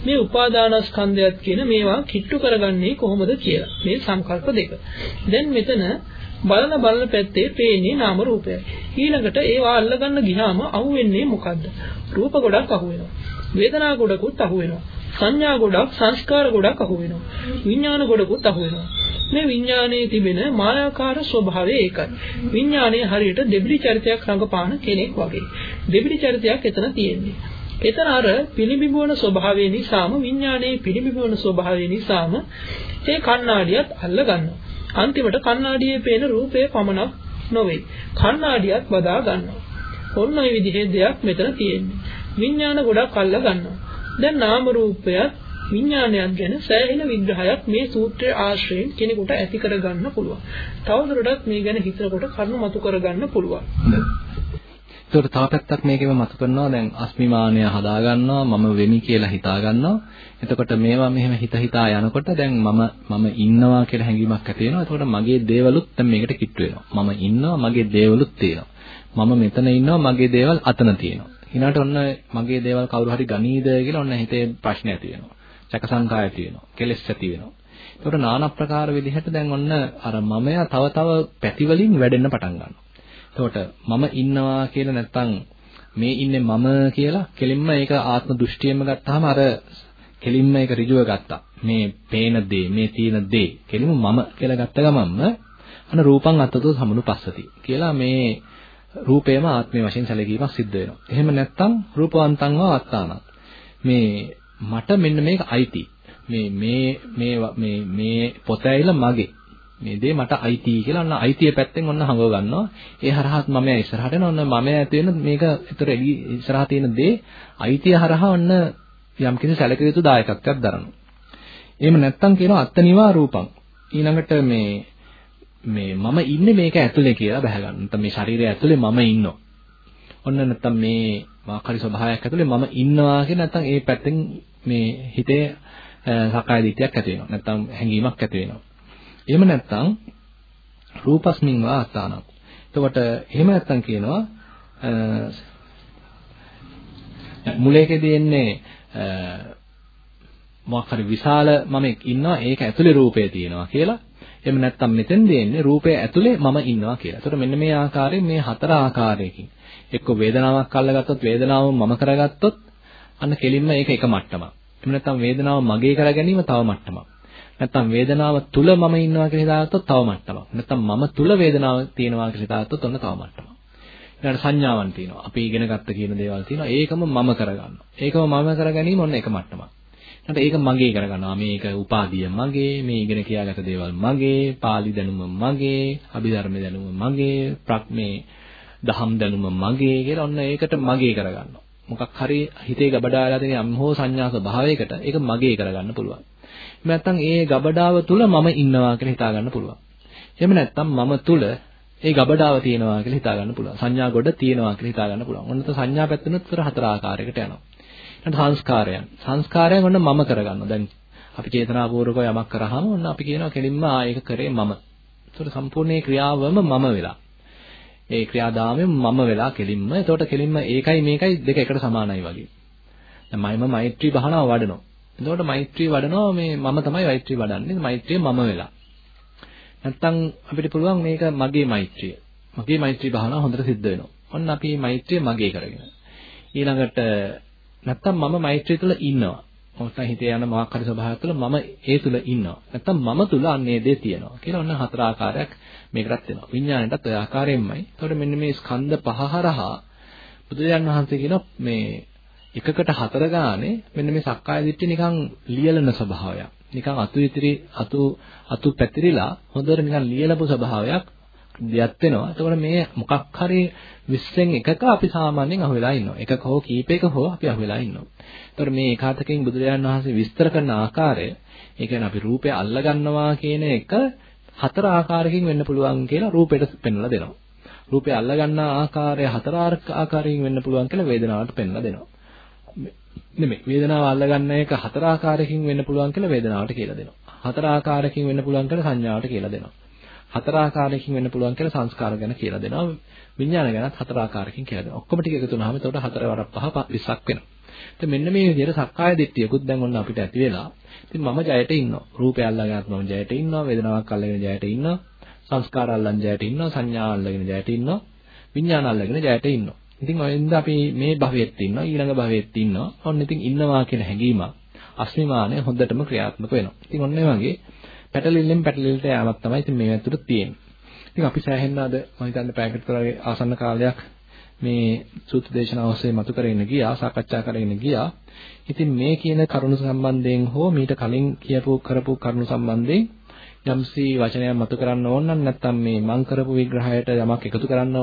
S2: මේ උපාදානස්කන්ධයත් කියන මේවා කිට්ටු කරගන්නේ කොහොමද කියලා. මේ සංකල්ප දෙක. දැන් මෙතන බලන බලන පැත්තේ පේන්නේ නාම රූපයයි. ඊළඟට ඒවා අල්ලගන්න ගියාම අහුවෙන්නේ මොකද්ද? රූප ගොඩක් අහුවෙනවා. වේදනා ගොඩකුත් අහුවෙනවා. සංඥා ගොඩක් සංස්කාර ගොඩක් අහුවෙනවා. විඥාන ගොඩකුත් අහුවෙනවා. මේ විඥානයේ තිබෙන මායාකාර ස්වභාවය ඒකයි. විඥානයේ හරියට දෙබිඩි චරිතයක් රඟපාන කෙනෙක් වගේ. දෙබිඩි චරිතයක් එතන තියෙන්නේ. එතන අර පිළිබිඹුවන ස්වභාවය නිසාම විඥානයේ පිළිබිඹුවන ස්වභාවය නිසාම ඒ කණ්ණාඩියත් අල්ල ගන්නවා. අන්තිමට කණ්ණාඩියේ පේන රූපය පමණක් නොවේ. කණ්ණාඩියත් බදා ගන්නවා. ඔන්න ඔය විදිහේ දෙයක් මෙතන තියෙන්නේ. විඥාන ගොඩක් අල්ල ගන්නවා. දැන් නාම රූපයත් විඥානයන් ගැන සෑහෙන විග්‍රහයක් මේ සූත්‍රයේ ආශ්‍රයෙන් කෙනෙකුට ඇති කරගන්න පුළුවන්. තවදුරටත් මේ ගැන හිතනකොට කරුණු මතු කරගන්න පුළුවන්.
S1: ඒකට තව පැත්තක් මේකෙම මතු කරනවා දැන් අස්මිමානය හදා ගන්නවා මම වෙමි කියලා හිතා ගන්නවා. එතකොට මේවා මෙහෙම හිත හිතා යනකොට දැන් මම මම ඉන්නවා කියලා හැඟීමක් ඇති වෙනවා. එතකොට මගේ දේවලුත් දැන් මේකට කිට්ටු වෙනවා. මම ඉන්නවා මගේ දේවලුත් තියෙනවා. මම මෙතන ඉන්නවා මගේ දේවල් අතන තියෙනවා. ඊළඟට ඔන්න මගේ දේවල් කවුරු හරි ගනීද කියලා ඔන්න හිතේ ප්‍රශ්න ඇති වෙනවා. සැක සංකා ඇති වෙනවා. කෙලෙස් ඇති වෙනවා. ඒකට নানা ප්‍රකාර විදිහට දැන් ඔන්න අර මමයා තව තව පැති වලින් වැඩෙන්න පටන් ගන්නවා. එතකොට මම ඉන්නවා කියලා නැත්තම් මේ ඉන්නේ මම කියලා කෙලින්ම ඒක ආත්ම දෘෂ්ටියෙන්ම ගත්තාම අර කෙලින්ම ඒක ඍජුව ගත්තා. මේ පේන දේ, මේ තියෙන දේ කෙලින්ම මම කියලා ගත්ත ගමන්ම අන රූපං අත්තතෝ සමුනුපස්සති කියලා මේ රූපේම ආත්මයේ වශයෙන් සැලකීමක් සිද්ධ වෙනවා. එහෙම නැත්තම් රූපවන්තං වා අත්තානං. මේ මට මෙන්න මේක අයිති. මේ මේ මේ මේ මේ පොත ඇවිල්ලා මගේ. මේ දේ මට අයිති කියලා ඔන්න අයිතිය පැත්තෙන් ඔන්න හංගව ගන්නවා. ඒ හරහාත් මම ඉස්සරහට එන ඔන්න මම ඇති වෙන මේක ඒතර ඉස්සරහා තියෙන දේ අයිතිය හරහා ඔන්න යම් කිසි සැලකිය යුතු දායකත්වයක් දරනවා. එහෙම නැත්තම් කියනවා අත්තනිවා රූපං. ඊළඟට මේ මේ මම ඉන්නේ මේක ඇතුලේ කියලා බහැ ගන්න. නැත්නම් මේ ශරීරය ඇතුලේ මම ඉන්නවා. ඔන්න නැත්තම් මේ මාකාරි ස්වභාවයක් ඇතුලේ මම ඉන්නවා කියන නැත්තම් ඒ පැත්තෙන් මේ හිතේ සකාය දිට්ඨියක් ඇති වෙනවා. නැත්තම් හැඟීමක් ඇති වෙනවා. එහෙම නැත්තම් රූපස්මින් වා අත්තානං. එතකොට එහෙම නැත්තම් කියනවා මුලේකදී එන්නේ මොකක් හරි විශාල මමෙක් ඉන්නවා ඒක ඇතුලේ රූපය තියෙනවා කියලා. එහෙම නැත්තම් මෙතෙන්දී එන්නේ රූපය ඇතුලේ මම ඉන්නවා කියලා. එතකොට මෙන්න මේ ආකාරයෙන් මේ හතර ආකාරයකින් එක්ක වේදනාවක් අල්ලගත්තොත් වේදනාව මම කරගත්තොත් අන්න කෙලින්ම ඒක එක මට්ටමක්. එහෙම නැත්නම් වේදනාව මගේ කර ගැනීම තව මට්ටමක්. නැත්නම් වේදනාව තුල මම ඉන්නවා කියලා හිතාගත්තොත් තව මට්ටමක්. නැත්නම් මම තුල වේදනාව තියෙනවා කියලා හිතාගත්තොත් ඔන්න තව මට්ටමක්. ඊළඟට සංඥාවන් තියෙනවා. අපි ඉගෙන ගත්ත කියන දේවල් තියෙනවා. ඒකම මම කරගන්නවා. ඒකම මම කර ගැනීම ඔන්න එක මට්ටමක්. ඊට ඒක මගේ කරගන්නවා. මේක උපාදිය මගේ, මේ ඉගෙන කියාගත දේවල් මගේ, පාලි දැනුම මගේ, අභිධර්ම දැනුම මගේ, ප්‍රඥේ දහම් දැනුම මගේ කියලා ඔන්න ඒකට මගේ කරගන්නවා. මොකක් හරි හිතේ ගබඩාලා තියෙන යම් හෝ සංඥා ස්වභාවයකට ඒක මගේ කරගන්න පුළුවන්. එහෙම නැත්නම් ඒ ගබඩාව තුල මම ඉන්නවා කියලා හිතා ගන්න පුළුවන්. එහෙම නැත්නම් මම තුල ඒ ගබඩාව තියෙනවා කියලා හිතා ගන්න පුළුවන්. සංඥා ගොඩ තියෙනවා කියලා හිතා ගන්න පුළුවන්. ඔන්න සංඥා පැත්තෙනුත් තර හතර ආකාරයකට යනවා. ඊට සංස්කාරයන්. සංස්කාරයන් ඔන්න මම කරගන්නවා. දැන් අපි චේතනාපූර්වකව යමක් කරාම ඔන්න අපි කියනවා කෙලින්ම ආ ඒක කරේ මම. ඒතර සම්පූර්ණ ක්‍රියාවම මම වෙලා. ඒ ක්‍රියාදාමයෙන් මම වෙලා කෙලින්ම. එතකොට කෙලින්ම ඒකයි මේකයි දෙක එකට සමානයි වගේ. දැන් මම මෛත්‍රී භාවනාව වඩනවා. එතකොට මෛත්‍රී වඩනවා මේ මම තමයි මෛත්‍රී වඩන්නේ. මෛත්‍රිය මම වෙලා. නැත්තම් අපිට පුළුවන් මේක මගේ මෛත්‍රිය. මගේ මෛත්‍රී භාවනාව හොඳට සිද්ධ වෙනවා. ඔන්න අපි මෛත්‍රිය මගේ කරගෙන. ඊළඟට නැත්තම් මම මෛත්‍රිය තුළ ඉන්නවා. නැත්නම් හිතේ යන මොකක් හරි ස්වභාවයක් තුළ මම ඒ තුළ ඉන්නවා. නැත්නම් මම තුළ අන්නේ දේ තියෙනවා. කියලා ඔන්න හතර ආකාරයක් මේකටත් වෙනවා. විඥාණයටත් ඔය ආකාරයෙන්මයි. එතකොට මෙන්න මේ ස්කන්ධ පහ හරහා බුදුරජාන් වහන්සේ කියන මේ එකකට හතර ගානේ මෙන්න මේ සක්කාය දිට්ඨිය නිකන් ලියලන ස්වභාවයක්. නිකන් අතු ඉතිරි අතු අතු පැතිරිලා හොඳට නිකන් ලියලපු ස්වභාවයක් දෙයක් වෙනවා. එතකොට මේ මොකක් හරි 20න් එකක අපි සාමාන්‍යයෙන් අහුවෙලා ඉන්නවා. එකක හෝ කීපයක හෝ අපි අහුවෙලා ඉන්නවා. එතකොට මේ ඒකාතකෙන් බුදුරජාණන් වහන්සේ විස්තර කරන ආකාරය, ඒ කියන්නේ අපි රූපය අල්ලගන්නවා කියන එක හතර ආකාරයකින් වෙන්න පුළුවන් කියලා රූපයට පෙන්වලා දෙනවා. රූපය අල්ලගන්නා ආකාරය හතර ආකාරයකින් වෙන්න පුළුවන් කියලා වේදනාවට පෙන්වලා දෙනවා. නෙමෙයි වේදනාව අල්ලගන්න එක හතර ආකාරයකින් වෙන්න පුළුවන් කියලා වේදනාවට කියලා දෙනවා. හතර ආකාරයකින් වෙන්න පුළුවන් කියලා සංඥාවට කියලා දෙනවා. හතර ආකාරයකින් වෙන්න පුළුවන් කියලා සංස්කාර ගැන කියලා දෙනවා. විඥාන ගැනත් හතර ආකාරයකින් කියලා දෙනවා. ඔක්කොම ටික එකතු වුනහම එතකොට හතර වරක් පහ 20ක් වෙනවා. ඉතින් මෙන්න මේ විදිහට සක්කාය දිට්ඨියකුත් දැන් ඔන්න අපිට ඇති වෙලා. ඉතින් මම ජයට ඉන්නවා. රූපය අල්ලගෙනත් මම ජයට ඉන්නවා. වේදනාවක් අල්ලගෙන ජයට ඉන්නවා. සංස්කාර අල්ලන් ජයට ඉන්නවා. සංඥා අල්ලගෙන ජයට ඉන්නවා. විඥාන අල්ලගෙන ජයට ඉන්නවා. ඉතින් ඔයෙන්ද අපි මේ භවෙත් ඉන්නවා. ඊළඟ භවෙත් ඉන්නවා. ඔන්න ඉතින් ඉන්නවා කියන හැඟීමක් අස්මිමානය හොඳටම ක්‍රියාත්මක වෙනවා. ඉතින් ඔන්න වගේ පැටලිල්ලෙන් පැටලිල්ලට යamak තමයි ඉතින් මේ ඇතුළත තියෙන්නේ. ඉතින් අපි සෑහෙන්න අද මම හිතන්නේ පැයකට විතරගේ ආසන්න කාලයක් මේ සූත්‍ර දේශනාව ඔස්සේ මතු කරගෙන ගියා, සාකච්ඡා කරගෙන ගියා. ඉතින් මේ කියන කරුණු සම්බන්ධයෙන් හෝ මීට කලින් කියපු කරපු කරුණු සම්බන්ධයෙන් යම්සි වචනයක් මතු කරන්න ඕන නම් නැත්නම් මේ මං කරපු විග්‍රහයට යමක් එකතු කරන්න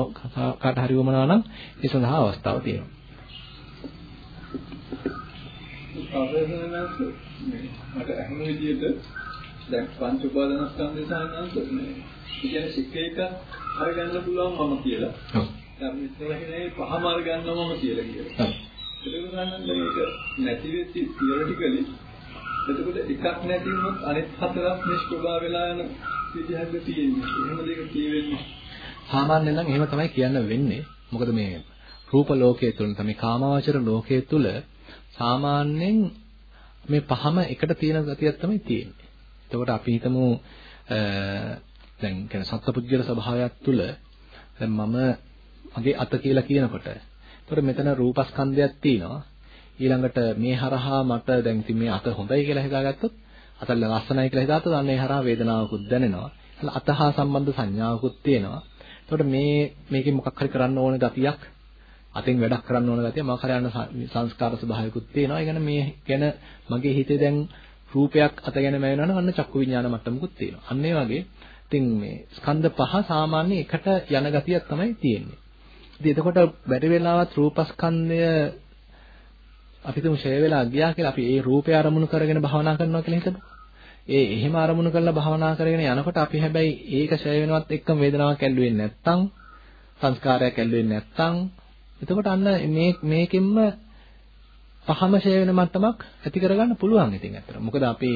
S1: කාට හරි වමනා නම් ඒ සඳහා අවස්ථාව තියෙනවා.
S3: මට අහන විදිහට දැන් පංච උපාදානස්කන්ධය සාහනන්ත මේ කියන්නේ සික් එක අරගන්න පුළුවන් මම කියලා. ඔව්. දැන් මෙතනනේ පහම අරගන්නවා මම කියලා. ඔව්. ඒක ගන්නත් මේක නැති වෙච්ච තියරිටිකලි එතකොට එකක් නැති වුණොත් අනිත් හතරක් නිෂ්ප්‍රභා වෙලා යන විදිහක් තියෙන්නේ. එහෙම දෙයක් කියෙන්නේ.
S1: සාමාන්‍යයෙන් නම් එහෙම තමයි කියන්න වෙන්නේ. මොකද මේ රූප ලෝකයේ තුල තමයි කාමාවචර ලෝකයේ තුල සාමාන්‍යයෙන් මේ පහම එකට තියෙන ගතියක් තමයි තියෙන්නේ. එතකොට අපි හිතමු දැන් කියන සත්පුද්ගල ස්වභාවයක් තුළ දැන් මම මගේ අත කියලා කියනකොට එතකොට මෙතන රූපස්කන්ධයක් තියෙනවා. ඊළඟට මේ හරහා මට දැන් ඉතින් මේ අත හොඳයි කියලා හිතාගත්තොත් අත ලස්සනයි කියලා හිතාගත්තොත් අන්න ඒ හරහා වේදනාවකුත් දැනෙනවා. අත හා සම්බන්ධ සංඥාවකුත් තියෙනවා. එතකොට මේ මේකේ මොකක් හරි කරන්න ඕන ගතියක් අතින් වැඩක් කරන්න ඕන ගතිය මම කරයන් සංස්කාර ස්වභාවිකුත් තියෙනවා. ඒ කියන්නේ මේ ගැන මගේ හිතේ දැන් රූපයක් අත ගැන මැවෙනවා නම් අන්න චක්කු විඥාන මට්ටමකුත් තියෙනවා. අන්න ඒ වගේ ඉතින් මේ ස්කන්ධ පහ සාමාන්‍ය එකට යන ගතියක් තමයි තියෙන්නේ. ඉතින් එතකොට බැරි වෙලාවත් රූපස්කන්ධය අපි තුමු ෂය වෙලා ගියා කියලා අපි ඒ රූපය අරමුණු කරගෙන භාවනා කරනවා කියලා හිතමු. ඒ එහෙම අරමුණු කරලා භාවනා කරගෙන යනකොට අපි හැබැයි ඒක ෂය වෙනවත් එක්කම වේදනාවක් ඇල්ලුවේ නැත්තම් සංස්කාරයක් ඇල්ලුවේ නැත්තම් එතකොට අන්න මේ මේකෙන්ම පහම ෂය වෙන මට්ටමක් ඇති කරගන්න පුළුවන් ඉතින් ඇත්තට. මොකද අපි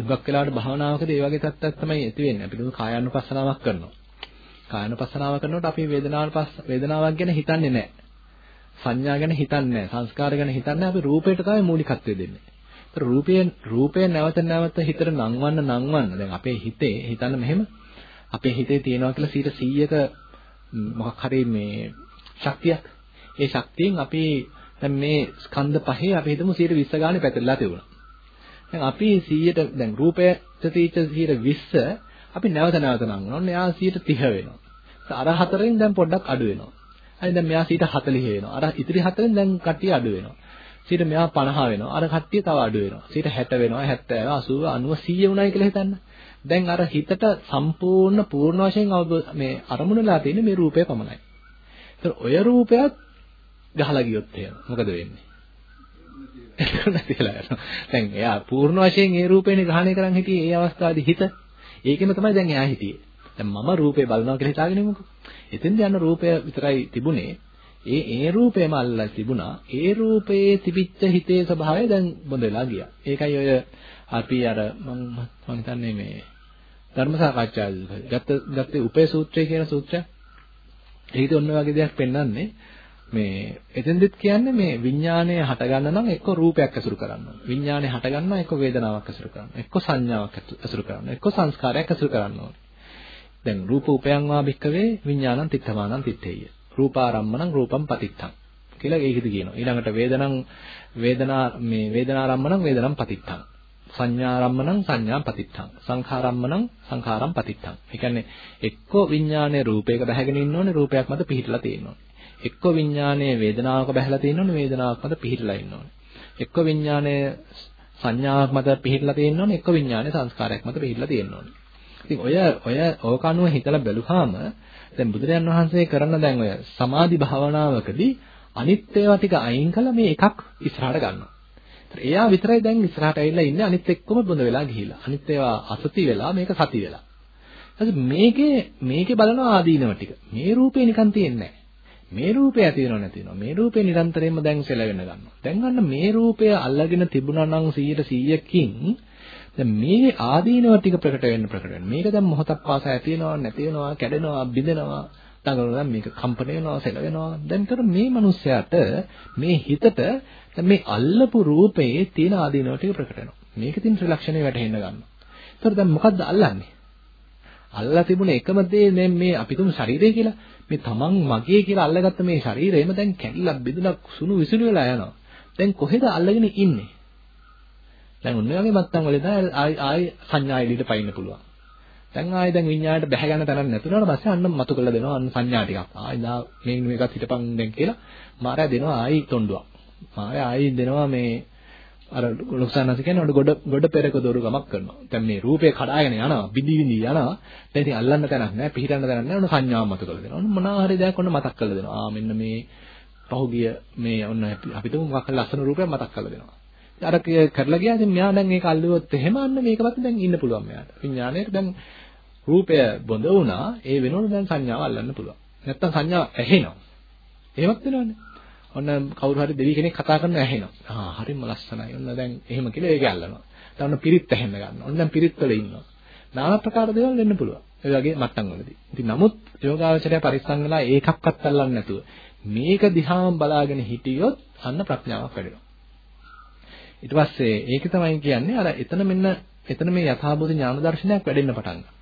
S1: දුක් වෙලාවට භාවනාවකදී ඒ වගේ තත්ත්වයක් තමයි ඇති වෙන්නේ. අපි දුක කායानुපස්සනාවක් කරනවා. කායानुපස්සනාව කරනකොට අපි වේදනාවපස් වේදනාවක් ගැන හිතන්නේ නැහැ. සංඥා ගැන හිතන්නේ නැහැ. සංස්කාර ගැන හිතන්නේ අපි රූපයට තමයි මූලිකත්වය දෙන්නේ. ඒතර රූපයෙන් රූපය නැවත නැවත හිතට නංවන්න නංවන්න දැන් අපේ හිතේ හිතන්න මෙහෙම අපේ හිතේ තියෙනවා කියලා 100ක මොකක් හරි මේ ශක්තියක්. ඒ ශක්තියෙන් අපි දැන් මේ ස්කන්ධ පහේ අපි හිතමු 120 ගානේ පැතිරලා තිබුණා. දැන් අපි 100ට දැන් රූපයට තීච්ච 120 අපි නැවත නැවත නම් කරනවා. එයා 130 වෙනවා. අර හතරෙන් දැන් පොඩ්ඩක් අඩු වෙනවා. හරි දැන් මෙයා 140 වෙනවා. අර ඉතිරි හතරෙන් දැන් කට්ටිය අඩු වෙනවා. 100 මෙයා 50 වෙනවා. අර කට්ටිය තව අඩු වෙනවා. 60 වෙනවා, 70, 80, 90, 100 වුණයි කියලා හිතන්න. දැන් අර හිතට සම්පූර්ණ පූර්ණ වශයෙන් මේ අරමුණලා තියෙන්නේ මේ රූපය පමණයි. ඒතර ඔය රූපයත් ගහලා ගියොත් එහෙම මොකද වෙන්නේ? නැතිලා යනවා. දැන් එයා පූර්ණ වශයෙන් ඒ රූපේනේ ග්‍රහණය කරන් හිටියේ ඒ අවස්ථාවේදී හිත. ඒකෙම තමයි දැන් එයා හිටියේ. දැන් මම රූපේ බලනවා කියලා හිතාගෙන ඉමුකෝ. එතෙන්ද යන රූපය විතරයි තිබුණේ. ඒ ඒ රූපේම අල්ලලා තිබුණා. ඒ රූපයේ තිබිච්ච හිතේ ස්වභාවය දැන් බොඳ වෙලා ගියා. ඒකයි ඔය අපි අර මම මම හිතන්නේ මේ ධර්ම සාකච්ඡාවේදී ගත්ත ගත්තේ උපේ සූත්‍රය කියන සූත්‍රය. ඒකද ඔන්න වගේ දෙයක් පෙන්වන්නේ. මේ එතෙන්දෙත් කියන්නේ මේ විඥානය හටගන්න නම් එක්ක රූපයක් ඇසුරු කරන්න ඕනේ. විඥානය හටගන්නවා එක්ක වේදනාවක් ඇසුරු කරන්න. එක්ක සංඥාවක් ඇසුරු කරන්න. එක්ක සංස්කාරයක් ඇසුරු කරන්න ඕනේ. දැන් රූප උපයං වා භික්කවේ විඥානං තිත්තමානං තිත්තේය. රූපාරම්මණං රූපම් පතිත්තං කියලා ඒකෙදි කියනවා. ඊළඟට වේදනං වේදනා මේ වේදනාරම්මණං වේදනං පතිත්තං. සංඥාරම්මණං සංඥා පතිත්තං. සංඛාරම්මණං සංඛාරම් පතිත්තං. ඒ කියන්නේ එක්ක විඥානයේ රූපයක බැහැගෙන ඉන්න ඕනේ රූපයක් මත පිහිටලා තියෙන්න ඕනේ. එක්ක විඥානයේ වේදනාවක බැහැලා තියෙන්න ඕනේ වේදනාවක් මත පිහිටලා ඉන්න ඕනේ. එක්ක විඥානයේ සංඥාවක් මත පිහිටලා තියෙන්න ඕනේ එක්ක විඥානයේ සංස්කාරයක් මත පිහිටලා තියෙන්න ඕනේ. ඉතින් ඔය ඔය ඕක අනුව හිතලා බැලුවාම දැන් බුදුරජාන් වහන්සේ කරන දැන් ඔය සමාධි භාවනාවකදී අනිත් ඒවා ටික අයින් කළා මේ එකක් ඉස්සරහට ගන්නවා. ඒතර එයා විතරයි දැන් ඉස්සරහට ඇවිල්ලා ඉන්නේ අනිත් එක්කම බොඳ වෙලා ගිහිල්ලා. අනිත් ඒවා අසති වෙලා මේක සති වෙලා. ඊට මේකේ මේකේ බලන ආදීනව ටික. මේ රූපේ නිකන් තියෙන්නේ මේ රූපය ඇති වෙනව නැති වෙනව. මේ රූපේ නිරන්තරයෙන්ම දැන් සෙලවෙන්න ගන්නවා. දැන් ගන්න මේ රූපය අල්ලගෙන තිබුණා නම් 100%කින් දැන් මේ ආදීනව ටික ප්‍රකට වෙන්න ප්‍රකට වෙන්න. මේක දැන් මොහොතක් පාසා ඇති වෙනවා නැති වෙනවා කැඩෙනවා බිඳෙනවා. දඟලනවා මේක කම්පන වෙනවා සෙල වෙනවා. දැන් තර මේ මිනිස්සයාට මේ හිතට දැන් මේ අල්ලපු රූපයේ තියෙන ආදීනව ටික ප්‍රකට වෙනවා. මේකේ තියෙන ත්‍රිලක්ෂණය වැටහෙන්න ගන්නවා. ඒතර දැන් මොකද්ද අල්ලන්නේ? අල්ලලා තිබුණ එකම දේ දැන් මේ අපි තුමු ශරීරය කියලා මේ තමන් මගේ කියලා අල්ලගත්ත මේ ශරීරයම දැන් කැඩිලා බෙදලා සුණු විසුණු වෙලා යනවා. දැන් කොහෙද අල්ලගෙන ඉන්නේ? දැන් ඔන්න ඔයගේ මත්තන් වල දැන් ආයි ආයි සංඥා එළියට පයින්න පුළුවන්. දැන් ආයි දැන් විඤ්ඤාණයට බැහැ ගන්න තැනක් නැතුනට පස්සේ අන්න මතු කරලා දෙනවා අන්න සංඥා ටිකක්. ආයි දා මේ මේකත් හිටපන් දැන් කියලා මාරයා දෙනවා ආයි තොණ්ඩුවක්. මාරයා ආයි දෙනවා මේ අර ලොක්සන්නස කියන්නේ ඔන්න ගොඩ ගොඩ පෙරක දොරු ගමක් කරනවා. දැන් මේ රූපේ කඩාගෙන යනවා, බිඳි බිඳි යනවා. දැන් ඉතින් අල්ලන්න තැනක් නැහැ, පිහිටන්න තැනක් නැහැ. ඔන්න සංඥාව මත කරලා දෙනවා. ඔන්න මොනවා හරි දෙයක් ඔන්න මතක් කරලා දෙනවා. ආ මෙන්න මේ පහුගිය මේ ඔන්න අපි තුමු මොකක් ලස්සන රූපයක් මතක් කරලා දෙනවා. අර කරලා ගියා ඉතින් මෙයා දැන් මේක අල්ලුවොත් එහෙම අන්න මේකවත් දැන් ඉන්න පුළුවන් මෙයාට. විඥාණයට දැන් රූපය බොඳ වුණා, ඒ වෙනකොට දැන් සංඥාව අල්ලන්න පුළුවන්. නැත්තම් සංඥාව ඇහෙනවා. එහෙමත් වෙනවනේ. ඔන්න කවුරු හරි දෙවි කෙනෙක් කතා කරන ඇහෙනවා. ආ හරිම ලස්සනයි. ඔන්න දැන් එහෙම කියලා ඒක අල්ලනවා. දැන් ඔන්න පිරිත් ඇහෙන්න ගන්නවා. ඔන්න දැන් පිරිත් වල ඉන්නවා. নানা ප්‍රකාර දේවල් වෙන්න පුළුවන්. ඒ වගේ මට්ටම් වලදී. ඉතින් නමුත් යෝගාවචරය පරිස්සම් වෙලා ඒකක්වත් අල්ලන්නේ නැතුව මේක දිහාම බලාගෙන හිටියොත් අන්න ප්‍රඥාවක් වැඩෙනවා. ඊට පස්සේ ඒක තමයි කියන්නේ අර එතන මෙන්න එතන මේ යථාභූත ඥාන දර්ශනයක් වැඩෙන්න පටන් ගන්නවා.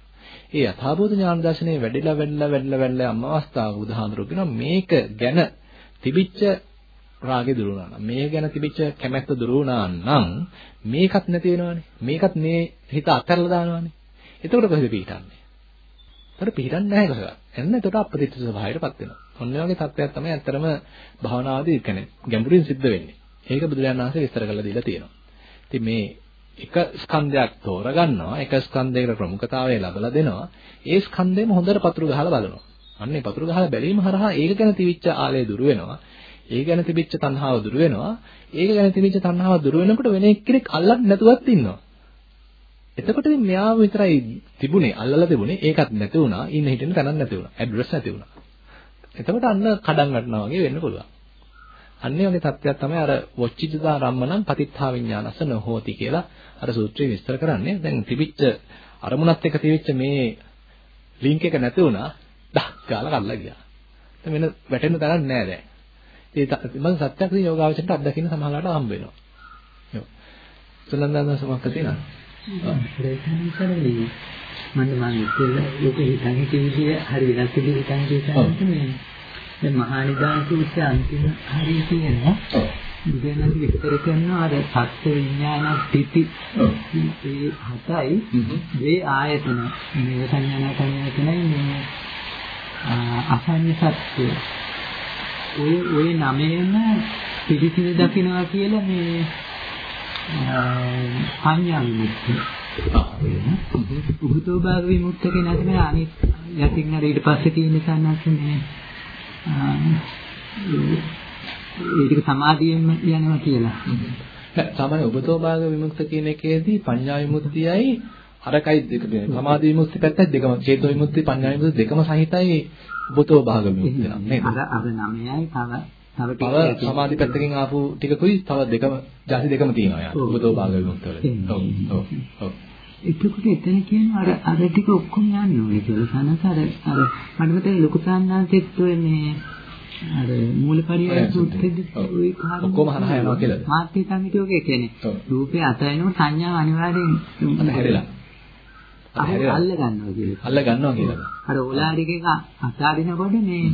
S1: ඒ යථාභූත ඥාන දර්ශනය වැඩිලා වැඩිලා වැඩිලා වැඩිලා අම්ම අවස්ථාව උදාහරණයක් මේක ගැන තිබිච්ච රාගේ දුරු වුණා නම් මේ ගැන තිබිච්ච කැමැත්ත දුරු වුණා නම් මේකත් නැති වෙනවනේ. මේකත් මේ හිත අත්හැරලා දානවනේ. එතකොට කොහෙද පිටින්නේ එතකොට පිටින්නේ නැහැ කොහෙවත්. එන්න එතකොට අපදිච්ච ස්වභාවයටපත් වෙනවා. ඔන්න ඔය වගේ තත්ත්වයක් තමයි ඇත්තරම භාවනාවේදී කියන්නේ ගැඹුරින් සිද්ධ වෙන්නේ. ඒක බුදුරජාණන් වහන්සේ විස්තර කරලා දීලා තියෙනවා. ඉතින් මේ එක ස්කන්ධයක් තෝරගන්නවා එක ස්කන්ධයකට ප්‍රමුඛතාවය ලබලා දෙනවා. ඒ ස්කන්ධෙම හොඳට පතුරු ගහලා බලනවා. අන්නේ පතුරු ගහලා බැලීම හරහා ඒක ගැන තිබිච්ච ආලය දුර වෙනවා. ඒක ගැන තිබිච්ච තණ්හාව දුර වෙනවා. ඒක ගැන තිබිච්ච තණ්හාව දුර වෙනකොට වෙන එක්කෙනෙක් අල්ලන්නේ නැතුවත් ඉන්නවා. එතකොට ඉතින් මෙයාව විතරයි තිබුණේ අල්ලලා තිබුණේ ඒකත් නැති වුණා. ඉන්න හිටින්න තැනක් නැති වුණා. ඇඩ්‍රස් නැති වුණා. එතකොට අන්න කඩන් වටනවා වගේ වෙන්න පුළුවන්. අන්නේ වගේ තත්ත්වයක් තමයි අර වොච්චිදා රම්මනම් පතිත්ථා විඥානස නොහෝති කියලා අර සූත්‍රයේ විස්තර කරන්නේ. දැන් තිබිච්ච අරමුණත් එක්ක තිබිච්ච මේ ලින්ක් එක නැති වුණා. ඩක් ගාලා කල්ලා ගියා. දැන් වෙන වැටෙන්න තරක් නෑ දැන්. ඒ මම සත්‍යයක් තියෙන යෝගාවචරයට අත්දකින්න සමහරවිට හම්බ වෙනවා. යෝ. සුලන්දන සමහක තියෙනවා.
S4: මම මම ඉතින් ලෝකෙ හිතන් හිතේ විදිය හරි වෙනස් විදිහට හිතන් හිතන්නේ දැන් මහා නිදාන සූත්‍රය අන්තිම හරිය තියෙනවා. බුදුන් විස්තර කරනවා අර සත්‍ය විඥාන ස්ථಿತಿ ඒ හතයි මේ ආයතන මේ සංඥා සංයතනයි මේ අසඤ්ඤ සත්‍ය ඔය ඔය නමේම පිළිසිඳ දකින්නවා කියලා මේ සංඥා විමුක්තිය. උහුතෝ භාග විමුක්ත කෙනාට මේ අනිත් යටින් හරි ඊට පස්සේ තියෙන සන්නස් මේ ඒක සමාධියෙන්ම යනවා කියලා.
S1: සාමාන්‍ය උබතෝ භාග විමුක්ත කියන එකේදී පඤ්ඤා විමුක්තියයි අරකයි දෙක සමාධි විමුක්ති පැත්තයි දෙකම. චේතෝ විමුක්ති පඤ්ඤා විමුක්ති දෙකම සහිතයි උපතෝ භාග විමුක්ති නම් නේද?
S4: අර අර 9යි තව
S1: තව ටික සමාධි පැත්තකින් ආපු ටිකකුයි තව දෙකම ජාති දෙකම තියෙනවා යා. උපතෝ භාග විමුක්ති වල. ඔව් ඔව් ඔව්.
S4: එතකොට එතන කියන අර අර ටික ඔක්කොම යන්න ඕනේ කියලා. සනස අර අර මට මතක ලොකු සාන්නාන්සෙත් ඔය මේ අර මූලපරිය සූත්‍රෙදි ওই කාරණා
S1: ඔක්කොම හරහා යනවා
S4: කියලා. මාත්‍ය සංහිතියෝගේ කියන්නේ රූපේ අතරිනු සංඥා අනිවාර්යෙන්
S1: හැරෙලා.
S4: අල්ල ගන්නවා කියලා.
S1: අල්ල ගන්නවා කියලා.
S4: අර ඕලාරික එක අතාරිනකොට මේ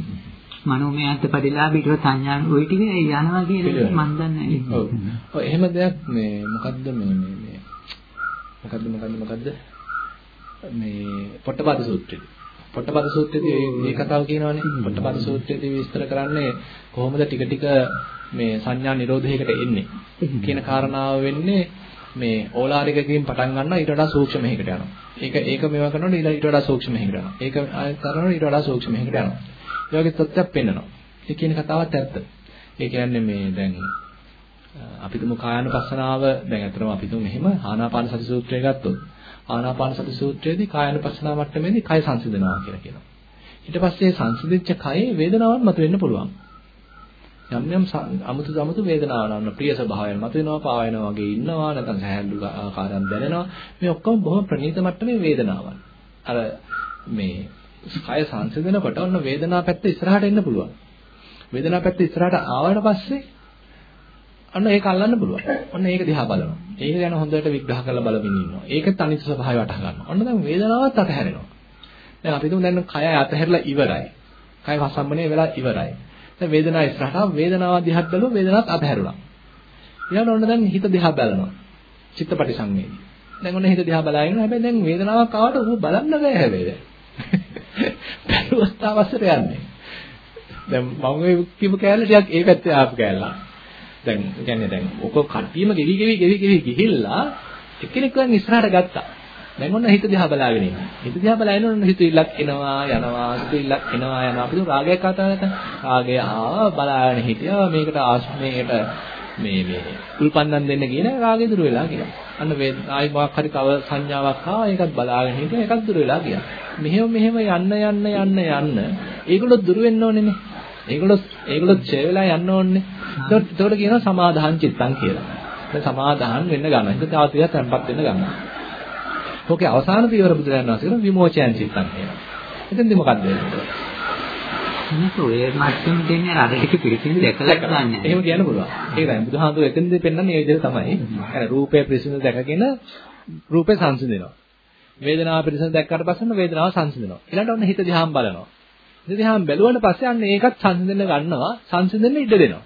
S4: මනෝමය අත්පරිලාභ ඊට සංඥා ওই ටික යනවා කියන එක මම දන්නේ නැහැ.
S1: ඔව්. ඔව් එහෙම දෙයක් මේ මොකද්ද මේ මේ මේ මොකද්ද මොකද්ද මොකද්ද මේ පොට්ටපාද සූත්‍රයේ. පොට්ටපාද සූත්‍රයේදී මේ කතාව කියනවානේ. පොට්ටපාද සූත්‍රයේදී විස්තර කරන්නේ කොහොමද ටික ටික මේ සංඥා නිරෝධයකට එන්නේ කියන කාරණාව වෙන්නේ මේ ඕලාරිකකින් පටන් ගන්නවා ඊට වඩා සූක්ෂම එකකට යනවා. ඒක ඒක මේවා කරනකොට ඊට වඩා සූක්ෂම එකකට යනවා. ඒක ආයෙත් කරනකොට ඊට වඩා සූක්ෂම එකකට යනවා. ඒ වගේ තත්ත්වයක් පෙන්වනවා. ඒ කියන කතාවත් ඇත්ත. ඒ කියන්නේ මේ දැන් අපි තුමු කායानुපස්සනාව දැන් අතරම අපි තුමු මෙහෙම ආනාපාන සති සූත්‍රය ගත්තොත් ආනාපාන සති සූත්‍රයේදී කායानुපස්සනාව මට්ටමේදී කය සංසිඳනවා කියලා කියනවා. ඊට පස්සේ සංසිඳිච්ච කයේ වේදනාවක් මතුවෙන්න පුළුවන්. යම් යම් අමුතු අමුතු වේදනාවක් නන්න ප්‍රිය ස්වභාවයන් මතුවෙනවා පාවෙනවා වගේ ඉන්නවා නැත්නම් සහැල්ලු ආකාරයෙන් දැනෙනවා මේ ඔක්කොම බොහොම ප්‍රණීත මට්ටමේ වේදනාවක්. අර මේ කය සංසිඳනකොට ඔන්න වේදනාව පැත්ත ඉස්සරහට එන්න පුළුවන්. වේදනාව පැත්ත ඉස්සරහට ආවට පස්සේ අන්න ඒක අල්ලන්න පුළුවන්. ඔන්න ඒක දිහා බලනවා. ඒක ගැන හොඳට විග්‍රහ කරලා බලමින් ඉන්නවා. ඒකත් අනිත් ස්වභාවය වටහා ගන්නවා. ඔන්න දැන් වේදනාවත් අතහැරෙනවා. දැන් අපි තුමු දැන් කය අතහැරලා ඉවරයි. කය වසම්බනේ වෙලා ඉවරයි. දැන් වේදනාව ඉස්සරහට වේදනාව දිහාත් බැලුවා වේදනාවත් අතහැරුණා. ඊළඟට ඔන්න දැන් හිත දිහා බලනවා. චිත්තපටි සංවේදී. දැන් ඔන්න හිත දිහා බලාගෙන හැබැයි දැන් වේදනාවක් ආවට ඌ බලන්න බෑ හැබැයි දැන්. බැලුවත් අවසර යන්නේ. දැන් මම ඔය කිව්ව කෑල්ල ටිකක් ඒ පැත්තේ ආපු කෑල්ලක්. දැන් කියන්නේ දැන් ඔක කට්ටියම ගෙවි ගෙවි ගෙවි ගෙවි ගිහිල්ලා එක්කෙනෙක් දැන් ඉස්සරහට ගත්තා. දැන් ඔන්න හිත දිහා බලාගෙන ඉන්නේ. හිත දිහා බලාගෙන ඔන්න හිත ඉල්ලක් එනවා යනවා හිත ඉල්ලක් එනවා යනවා. අපි රාගයක් කතා නැත. රාගය ආවා බලාගෙන හිටියා මේකට ආශ්‍රමයකට මේ මේ උල්පන්දම් දෙන්න කියන රාගෙ දුර වෙලා කියලා. අන්න වේ ආයි මොකක් හරි තව සංඥාවක් ආවා ඒකත් බලාගෙන හිටියා ඒකත් දුර වෙලා ගියා. මෙහෙම මෙහෙම යන්න යන්න යන්න යන්න ඒගොල්ලෝ දුර වෙන්න ඕනේනේ. ඒගොල්ලෝ ඒගොල්ලෝ ඡය වෙලා යන්න ඕනේ. ඒකට ඒකට කියනවා සමාදාහං චිත්තං කියලා. දැන් සමාදාහං වෙන්න ගන්නවා. ඒක තව ටිකක් තැම්පත් වෙන්න ගන්නවා. ඕකේ අවසාන පියවර බුදුරජාණන් වහන්සේ කියන විමෝචයන් චිත්තං කියනවා. එතෙන්දී මොකක්ද වෙන්නේ?
S4: මේක ඔය මට්ටම දෙන්නේ අර ටික පිළිසිඳ දැකලා ගන්න.
S1: එහෙම කියන්න පුළුවන්. ඒක තමයි බුදුහාමුදුරුවෝ එතෙන්දී පෙන්වන්නේ මේ විදිහට තමයි. අර රූපය පිළිසිඳ දැකගෙන රූපේ සංසිඳෙනවා. වේදනාව පිළිසිඳ දැක්කට පස්සේ වේදනාව සංසිඳෙනවා. ඊළඟට ඔන්න හිත දිහාම බලනවා. හිත දිහාම බැලුවාට පස්සේ අන්න ඒකත් සංසිඳෙන්න ගන්නවා. සංසිඳෙන්න ඉඩ දෙනවා.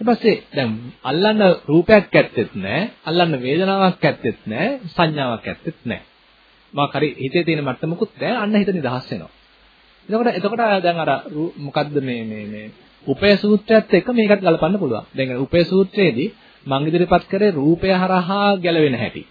S1: ඊට පස්සේ දැන් අල්ලන්න රූපයක් ඇත්තෙත් නැහැ අල්ලන්න වේදනාවක් ඇත්තෙත් නැහැ සංඥාවක් ඇත්තෙත් නැහැ. මොකක් හරි හිතේ තියෙන මට්ටමකුත් නැහැ අන්න හිත නිදහස් වෙනවා. එතකොට එතකොට දැන් අර මොකද්ද මේ මේ මේ උපය සූත්‍රයත් එක්ක මේකත් ගලපන්න පුළුවන්. දැන් උපය සූත්‍රයේදී මං ඉදිරිපත් කරේ රූපය හරහා ගැලවෙන හැටි.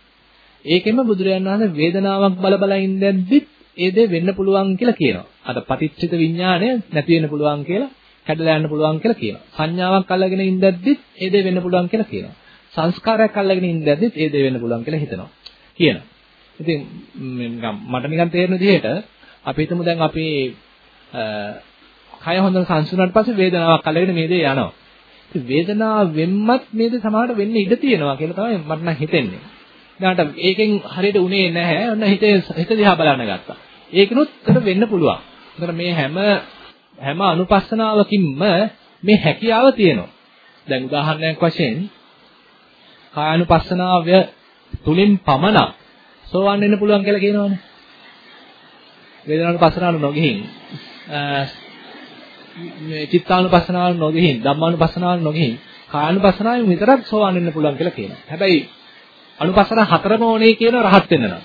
S1: ඒකෙම බුදුරජාණන් වහන්සේ වේදනාවක් බල බල ඉඳද්දිත් ඒ දේ වෙන්න පුළුවන් කියලා කියනවා. අර පටිච්චිත විඥාණය නැති වෙන්න පුළුවන් කියලා කැඩලා යන්න පුළුවන් කියලා කියනවා. සංඥාවක් අල්ලගෙන ඉඳද්දිත් ඒ දේ වෙන්න පුළුවන් කියලා කියනවා. සංස්කාරයක් අල්ලගෙන ඉඳද්දිත් ඒ දේ වෙන්න පුළුවන් කියලා හිතනවා. කියනවා. ඉතින් මට නිකන් තේරෙන විදිහට අපි හිතමු දැන් අපි කය හොඳට සංසුනාට පස්සේ වේදනාවක් අල්ලගෙන මේ දේ යනවා. ඉතින් වේදනාව වෙම්මත් මේ දේ සමහරට වෙන්න ඉඩ තියෙනවා කියලා තමයි මට නම් හිතෙන්නේ. ඊළඟට ඒකෙන් හරියට උනේ නැහැ. ඔන්න හිතේ හිත දිහා බලන්න ගත්තා. ඒකිනුත් වෙන්න පුළුවන්. ඒතර මේ හැම හැම අනුපස්සනාවකින්ම මේ හැකියාව තියෙනවා. දැන් උදාහරණයක් වශයෙන් කායानुපස්සනාව තුලින් පමණක් සෝවන් වෙන්න පුළුවන් කියලා කියනවනේ. වේදනානුපස්සනාව නොගෙහින් මේ චිත්තානුපස්සනාව නොගෙහින් ධම්මානුපස්සනාව නොගෙහින් කායानुපස්සනාවෙන් විතරක් සෝවන් වෙන්න පුළුවන් කියලා කියනවා. හැබැයි අනුපස්සන හතරම ඕනේ කියන රහත් වෙන්න නම්.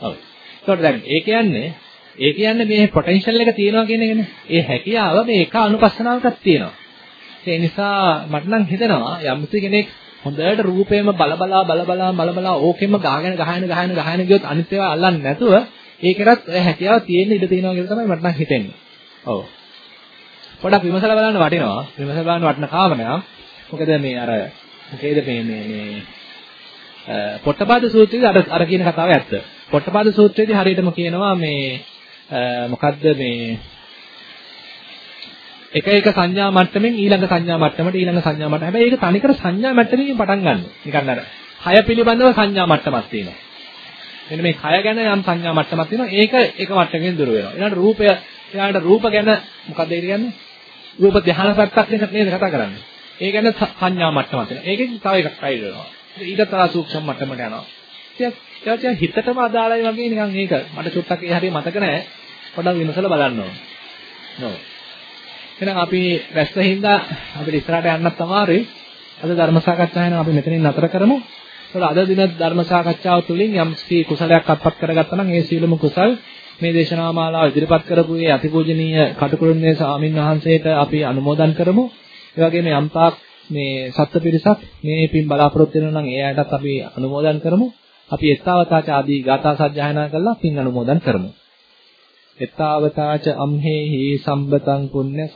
S1: ඔව්. ඒකට දැන් ඒ කියන්නේ ඒ කියන්නේ මේ පොටෙන්ෂල් එක තියෙනවා කියන එකනේ. ඒ හැකියාව මේ එක අනුපස්සනාවකත් තියෙනවා. ඒ නිසා මට නම් හිතෙනවා යම්සි කෙනෙක් හොඳට රූපේම බල බලා බල බලා බල බලා ඕකෙම ගහගෙන ගහගෙන ගහගෙන ගහගෙන ගියොත් අනිත් ඒවා අල්ලන්නේ නැතුව ඒකටත් හැකියාව තියෙන්න ඉඩ තියෙනවා කියලා තමයි මට නම් හිතෙන්නේ. ඔව්. පොඩක් විමසලා බලන්න වටිනවා. විමසලා බලන්න වටින කාරණයක්. මොකද මේ අර මොකේද මේ මේ මේ පොට්ටපාද සූත්‍රයේදී අර අර කියන කතාව ඇත්ත. පොට්ටපාද සූත්‍රයේදී හරියටම කියනවා මේ මොකද්ද මේ එක එක සංඥා මට්ටමින් ඊළඟ සංඥා මට්ටමට ඊළඟ සංඥා මට්ටම. හැබැයි ඒක තනිකර සංඥා මට්ටමකින් පටන් ගන්න. නිකන් අර කය පිළිබඳව සංඥා මට්ටමක් තියෙනවා. මෙන්න මේ කය ගැන යම් සංඥා මට්ටමක් තියෙනවා. ඒක එක මට්ටමකින් දුර වෙනවා. ඊළඟට රූපය ඊළඟට රූප ගැන මොකද ඒ කියන්නේ? රූප ධ්‍යාන පැත්තක් නේද කතා කරන්නේ. ඒ ගැන සංඥා මට්ටමක් තියෙනවා. ඒකෙන් තව එකක් අයිඩ් වෙනවා. ඊට තරහ සූක්ෂම මට්ටමට යනවා. ටිකක් හිතටම අදාළයි වගේ නිකන් ඒක මට චුට්ටක් ඒ හරිය මතක නැහැ. පොඩ්ඩක් විමසලා බලන්න ඕන. නෝ. එහෙනම් අපි වැස්ස හින්දා අපිට ඉස්සරහට යන්නත් අමාරුයි. අද ධර්ම සාකච්ඡාව අපි මෙතනින් නතර කරමු. ඒතකොට අද දින ධර්ම සාකච්ඡාව තුළින් යම් කුසලයක් අත්පත් කරගත්තා නම් ඒ සීලම කුසල් මේ දේශනා මාලාව ඉදිරිපත් කරපු ඒ අතිපූජනීය කටුකුරුනේ ස්වාමින් වහන්සේට අපි අනුමෝදන් කරමු. ඒ වගේම යම්තාක් මේ සත්ත්ව පිරිසක් මේ පින් බලාපොරොත්තු වෙනවා නම් ඒ අයටත් අපි අනුමෝදන් කරමු. අපි එත්තාවතාච ආදී ගාථා සජ්ජායනා කරලා පින් අනුමෝදන් කරමු. එත්තාවතාච අම්හෙහි සම්බතං පුඤ්ඤ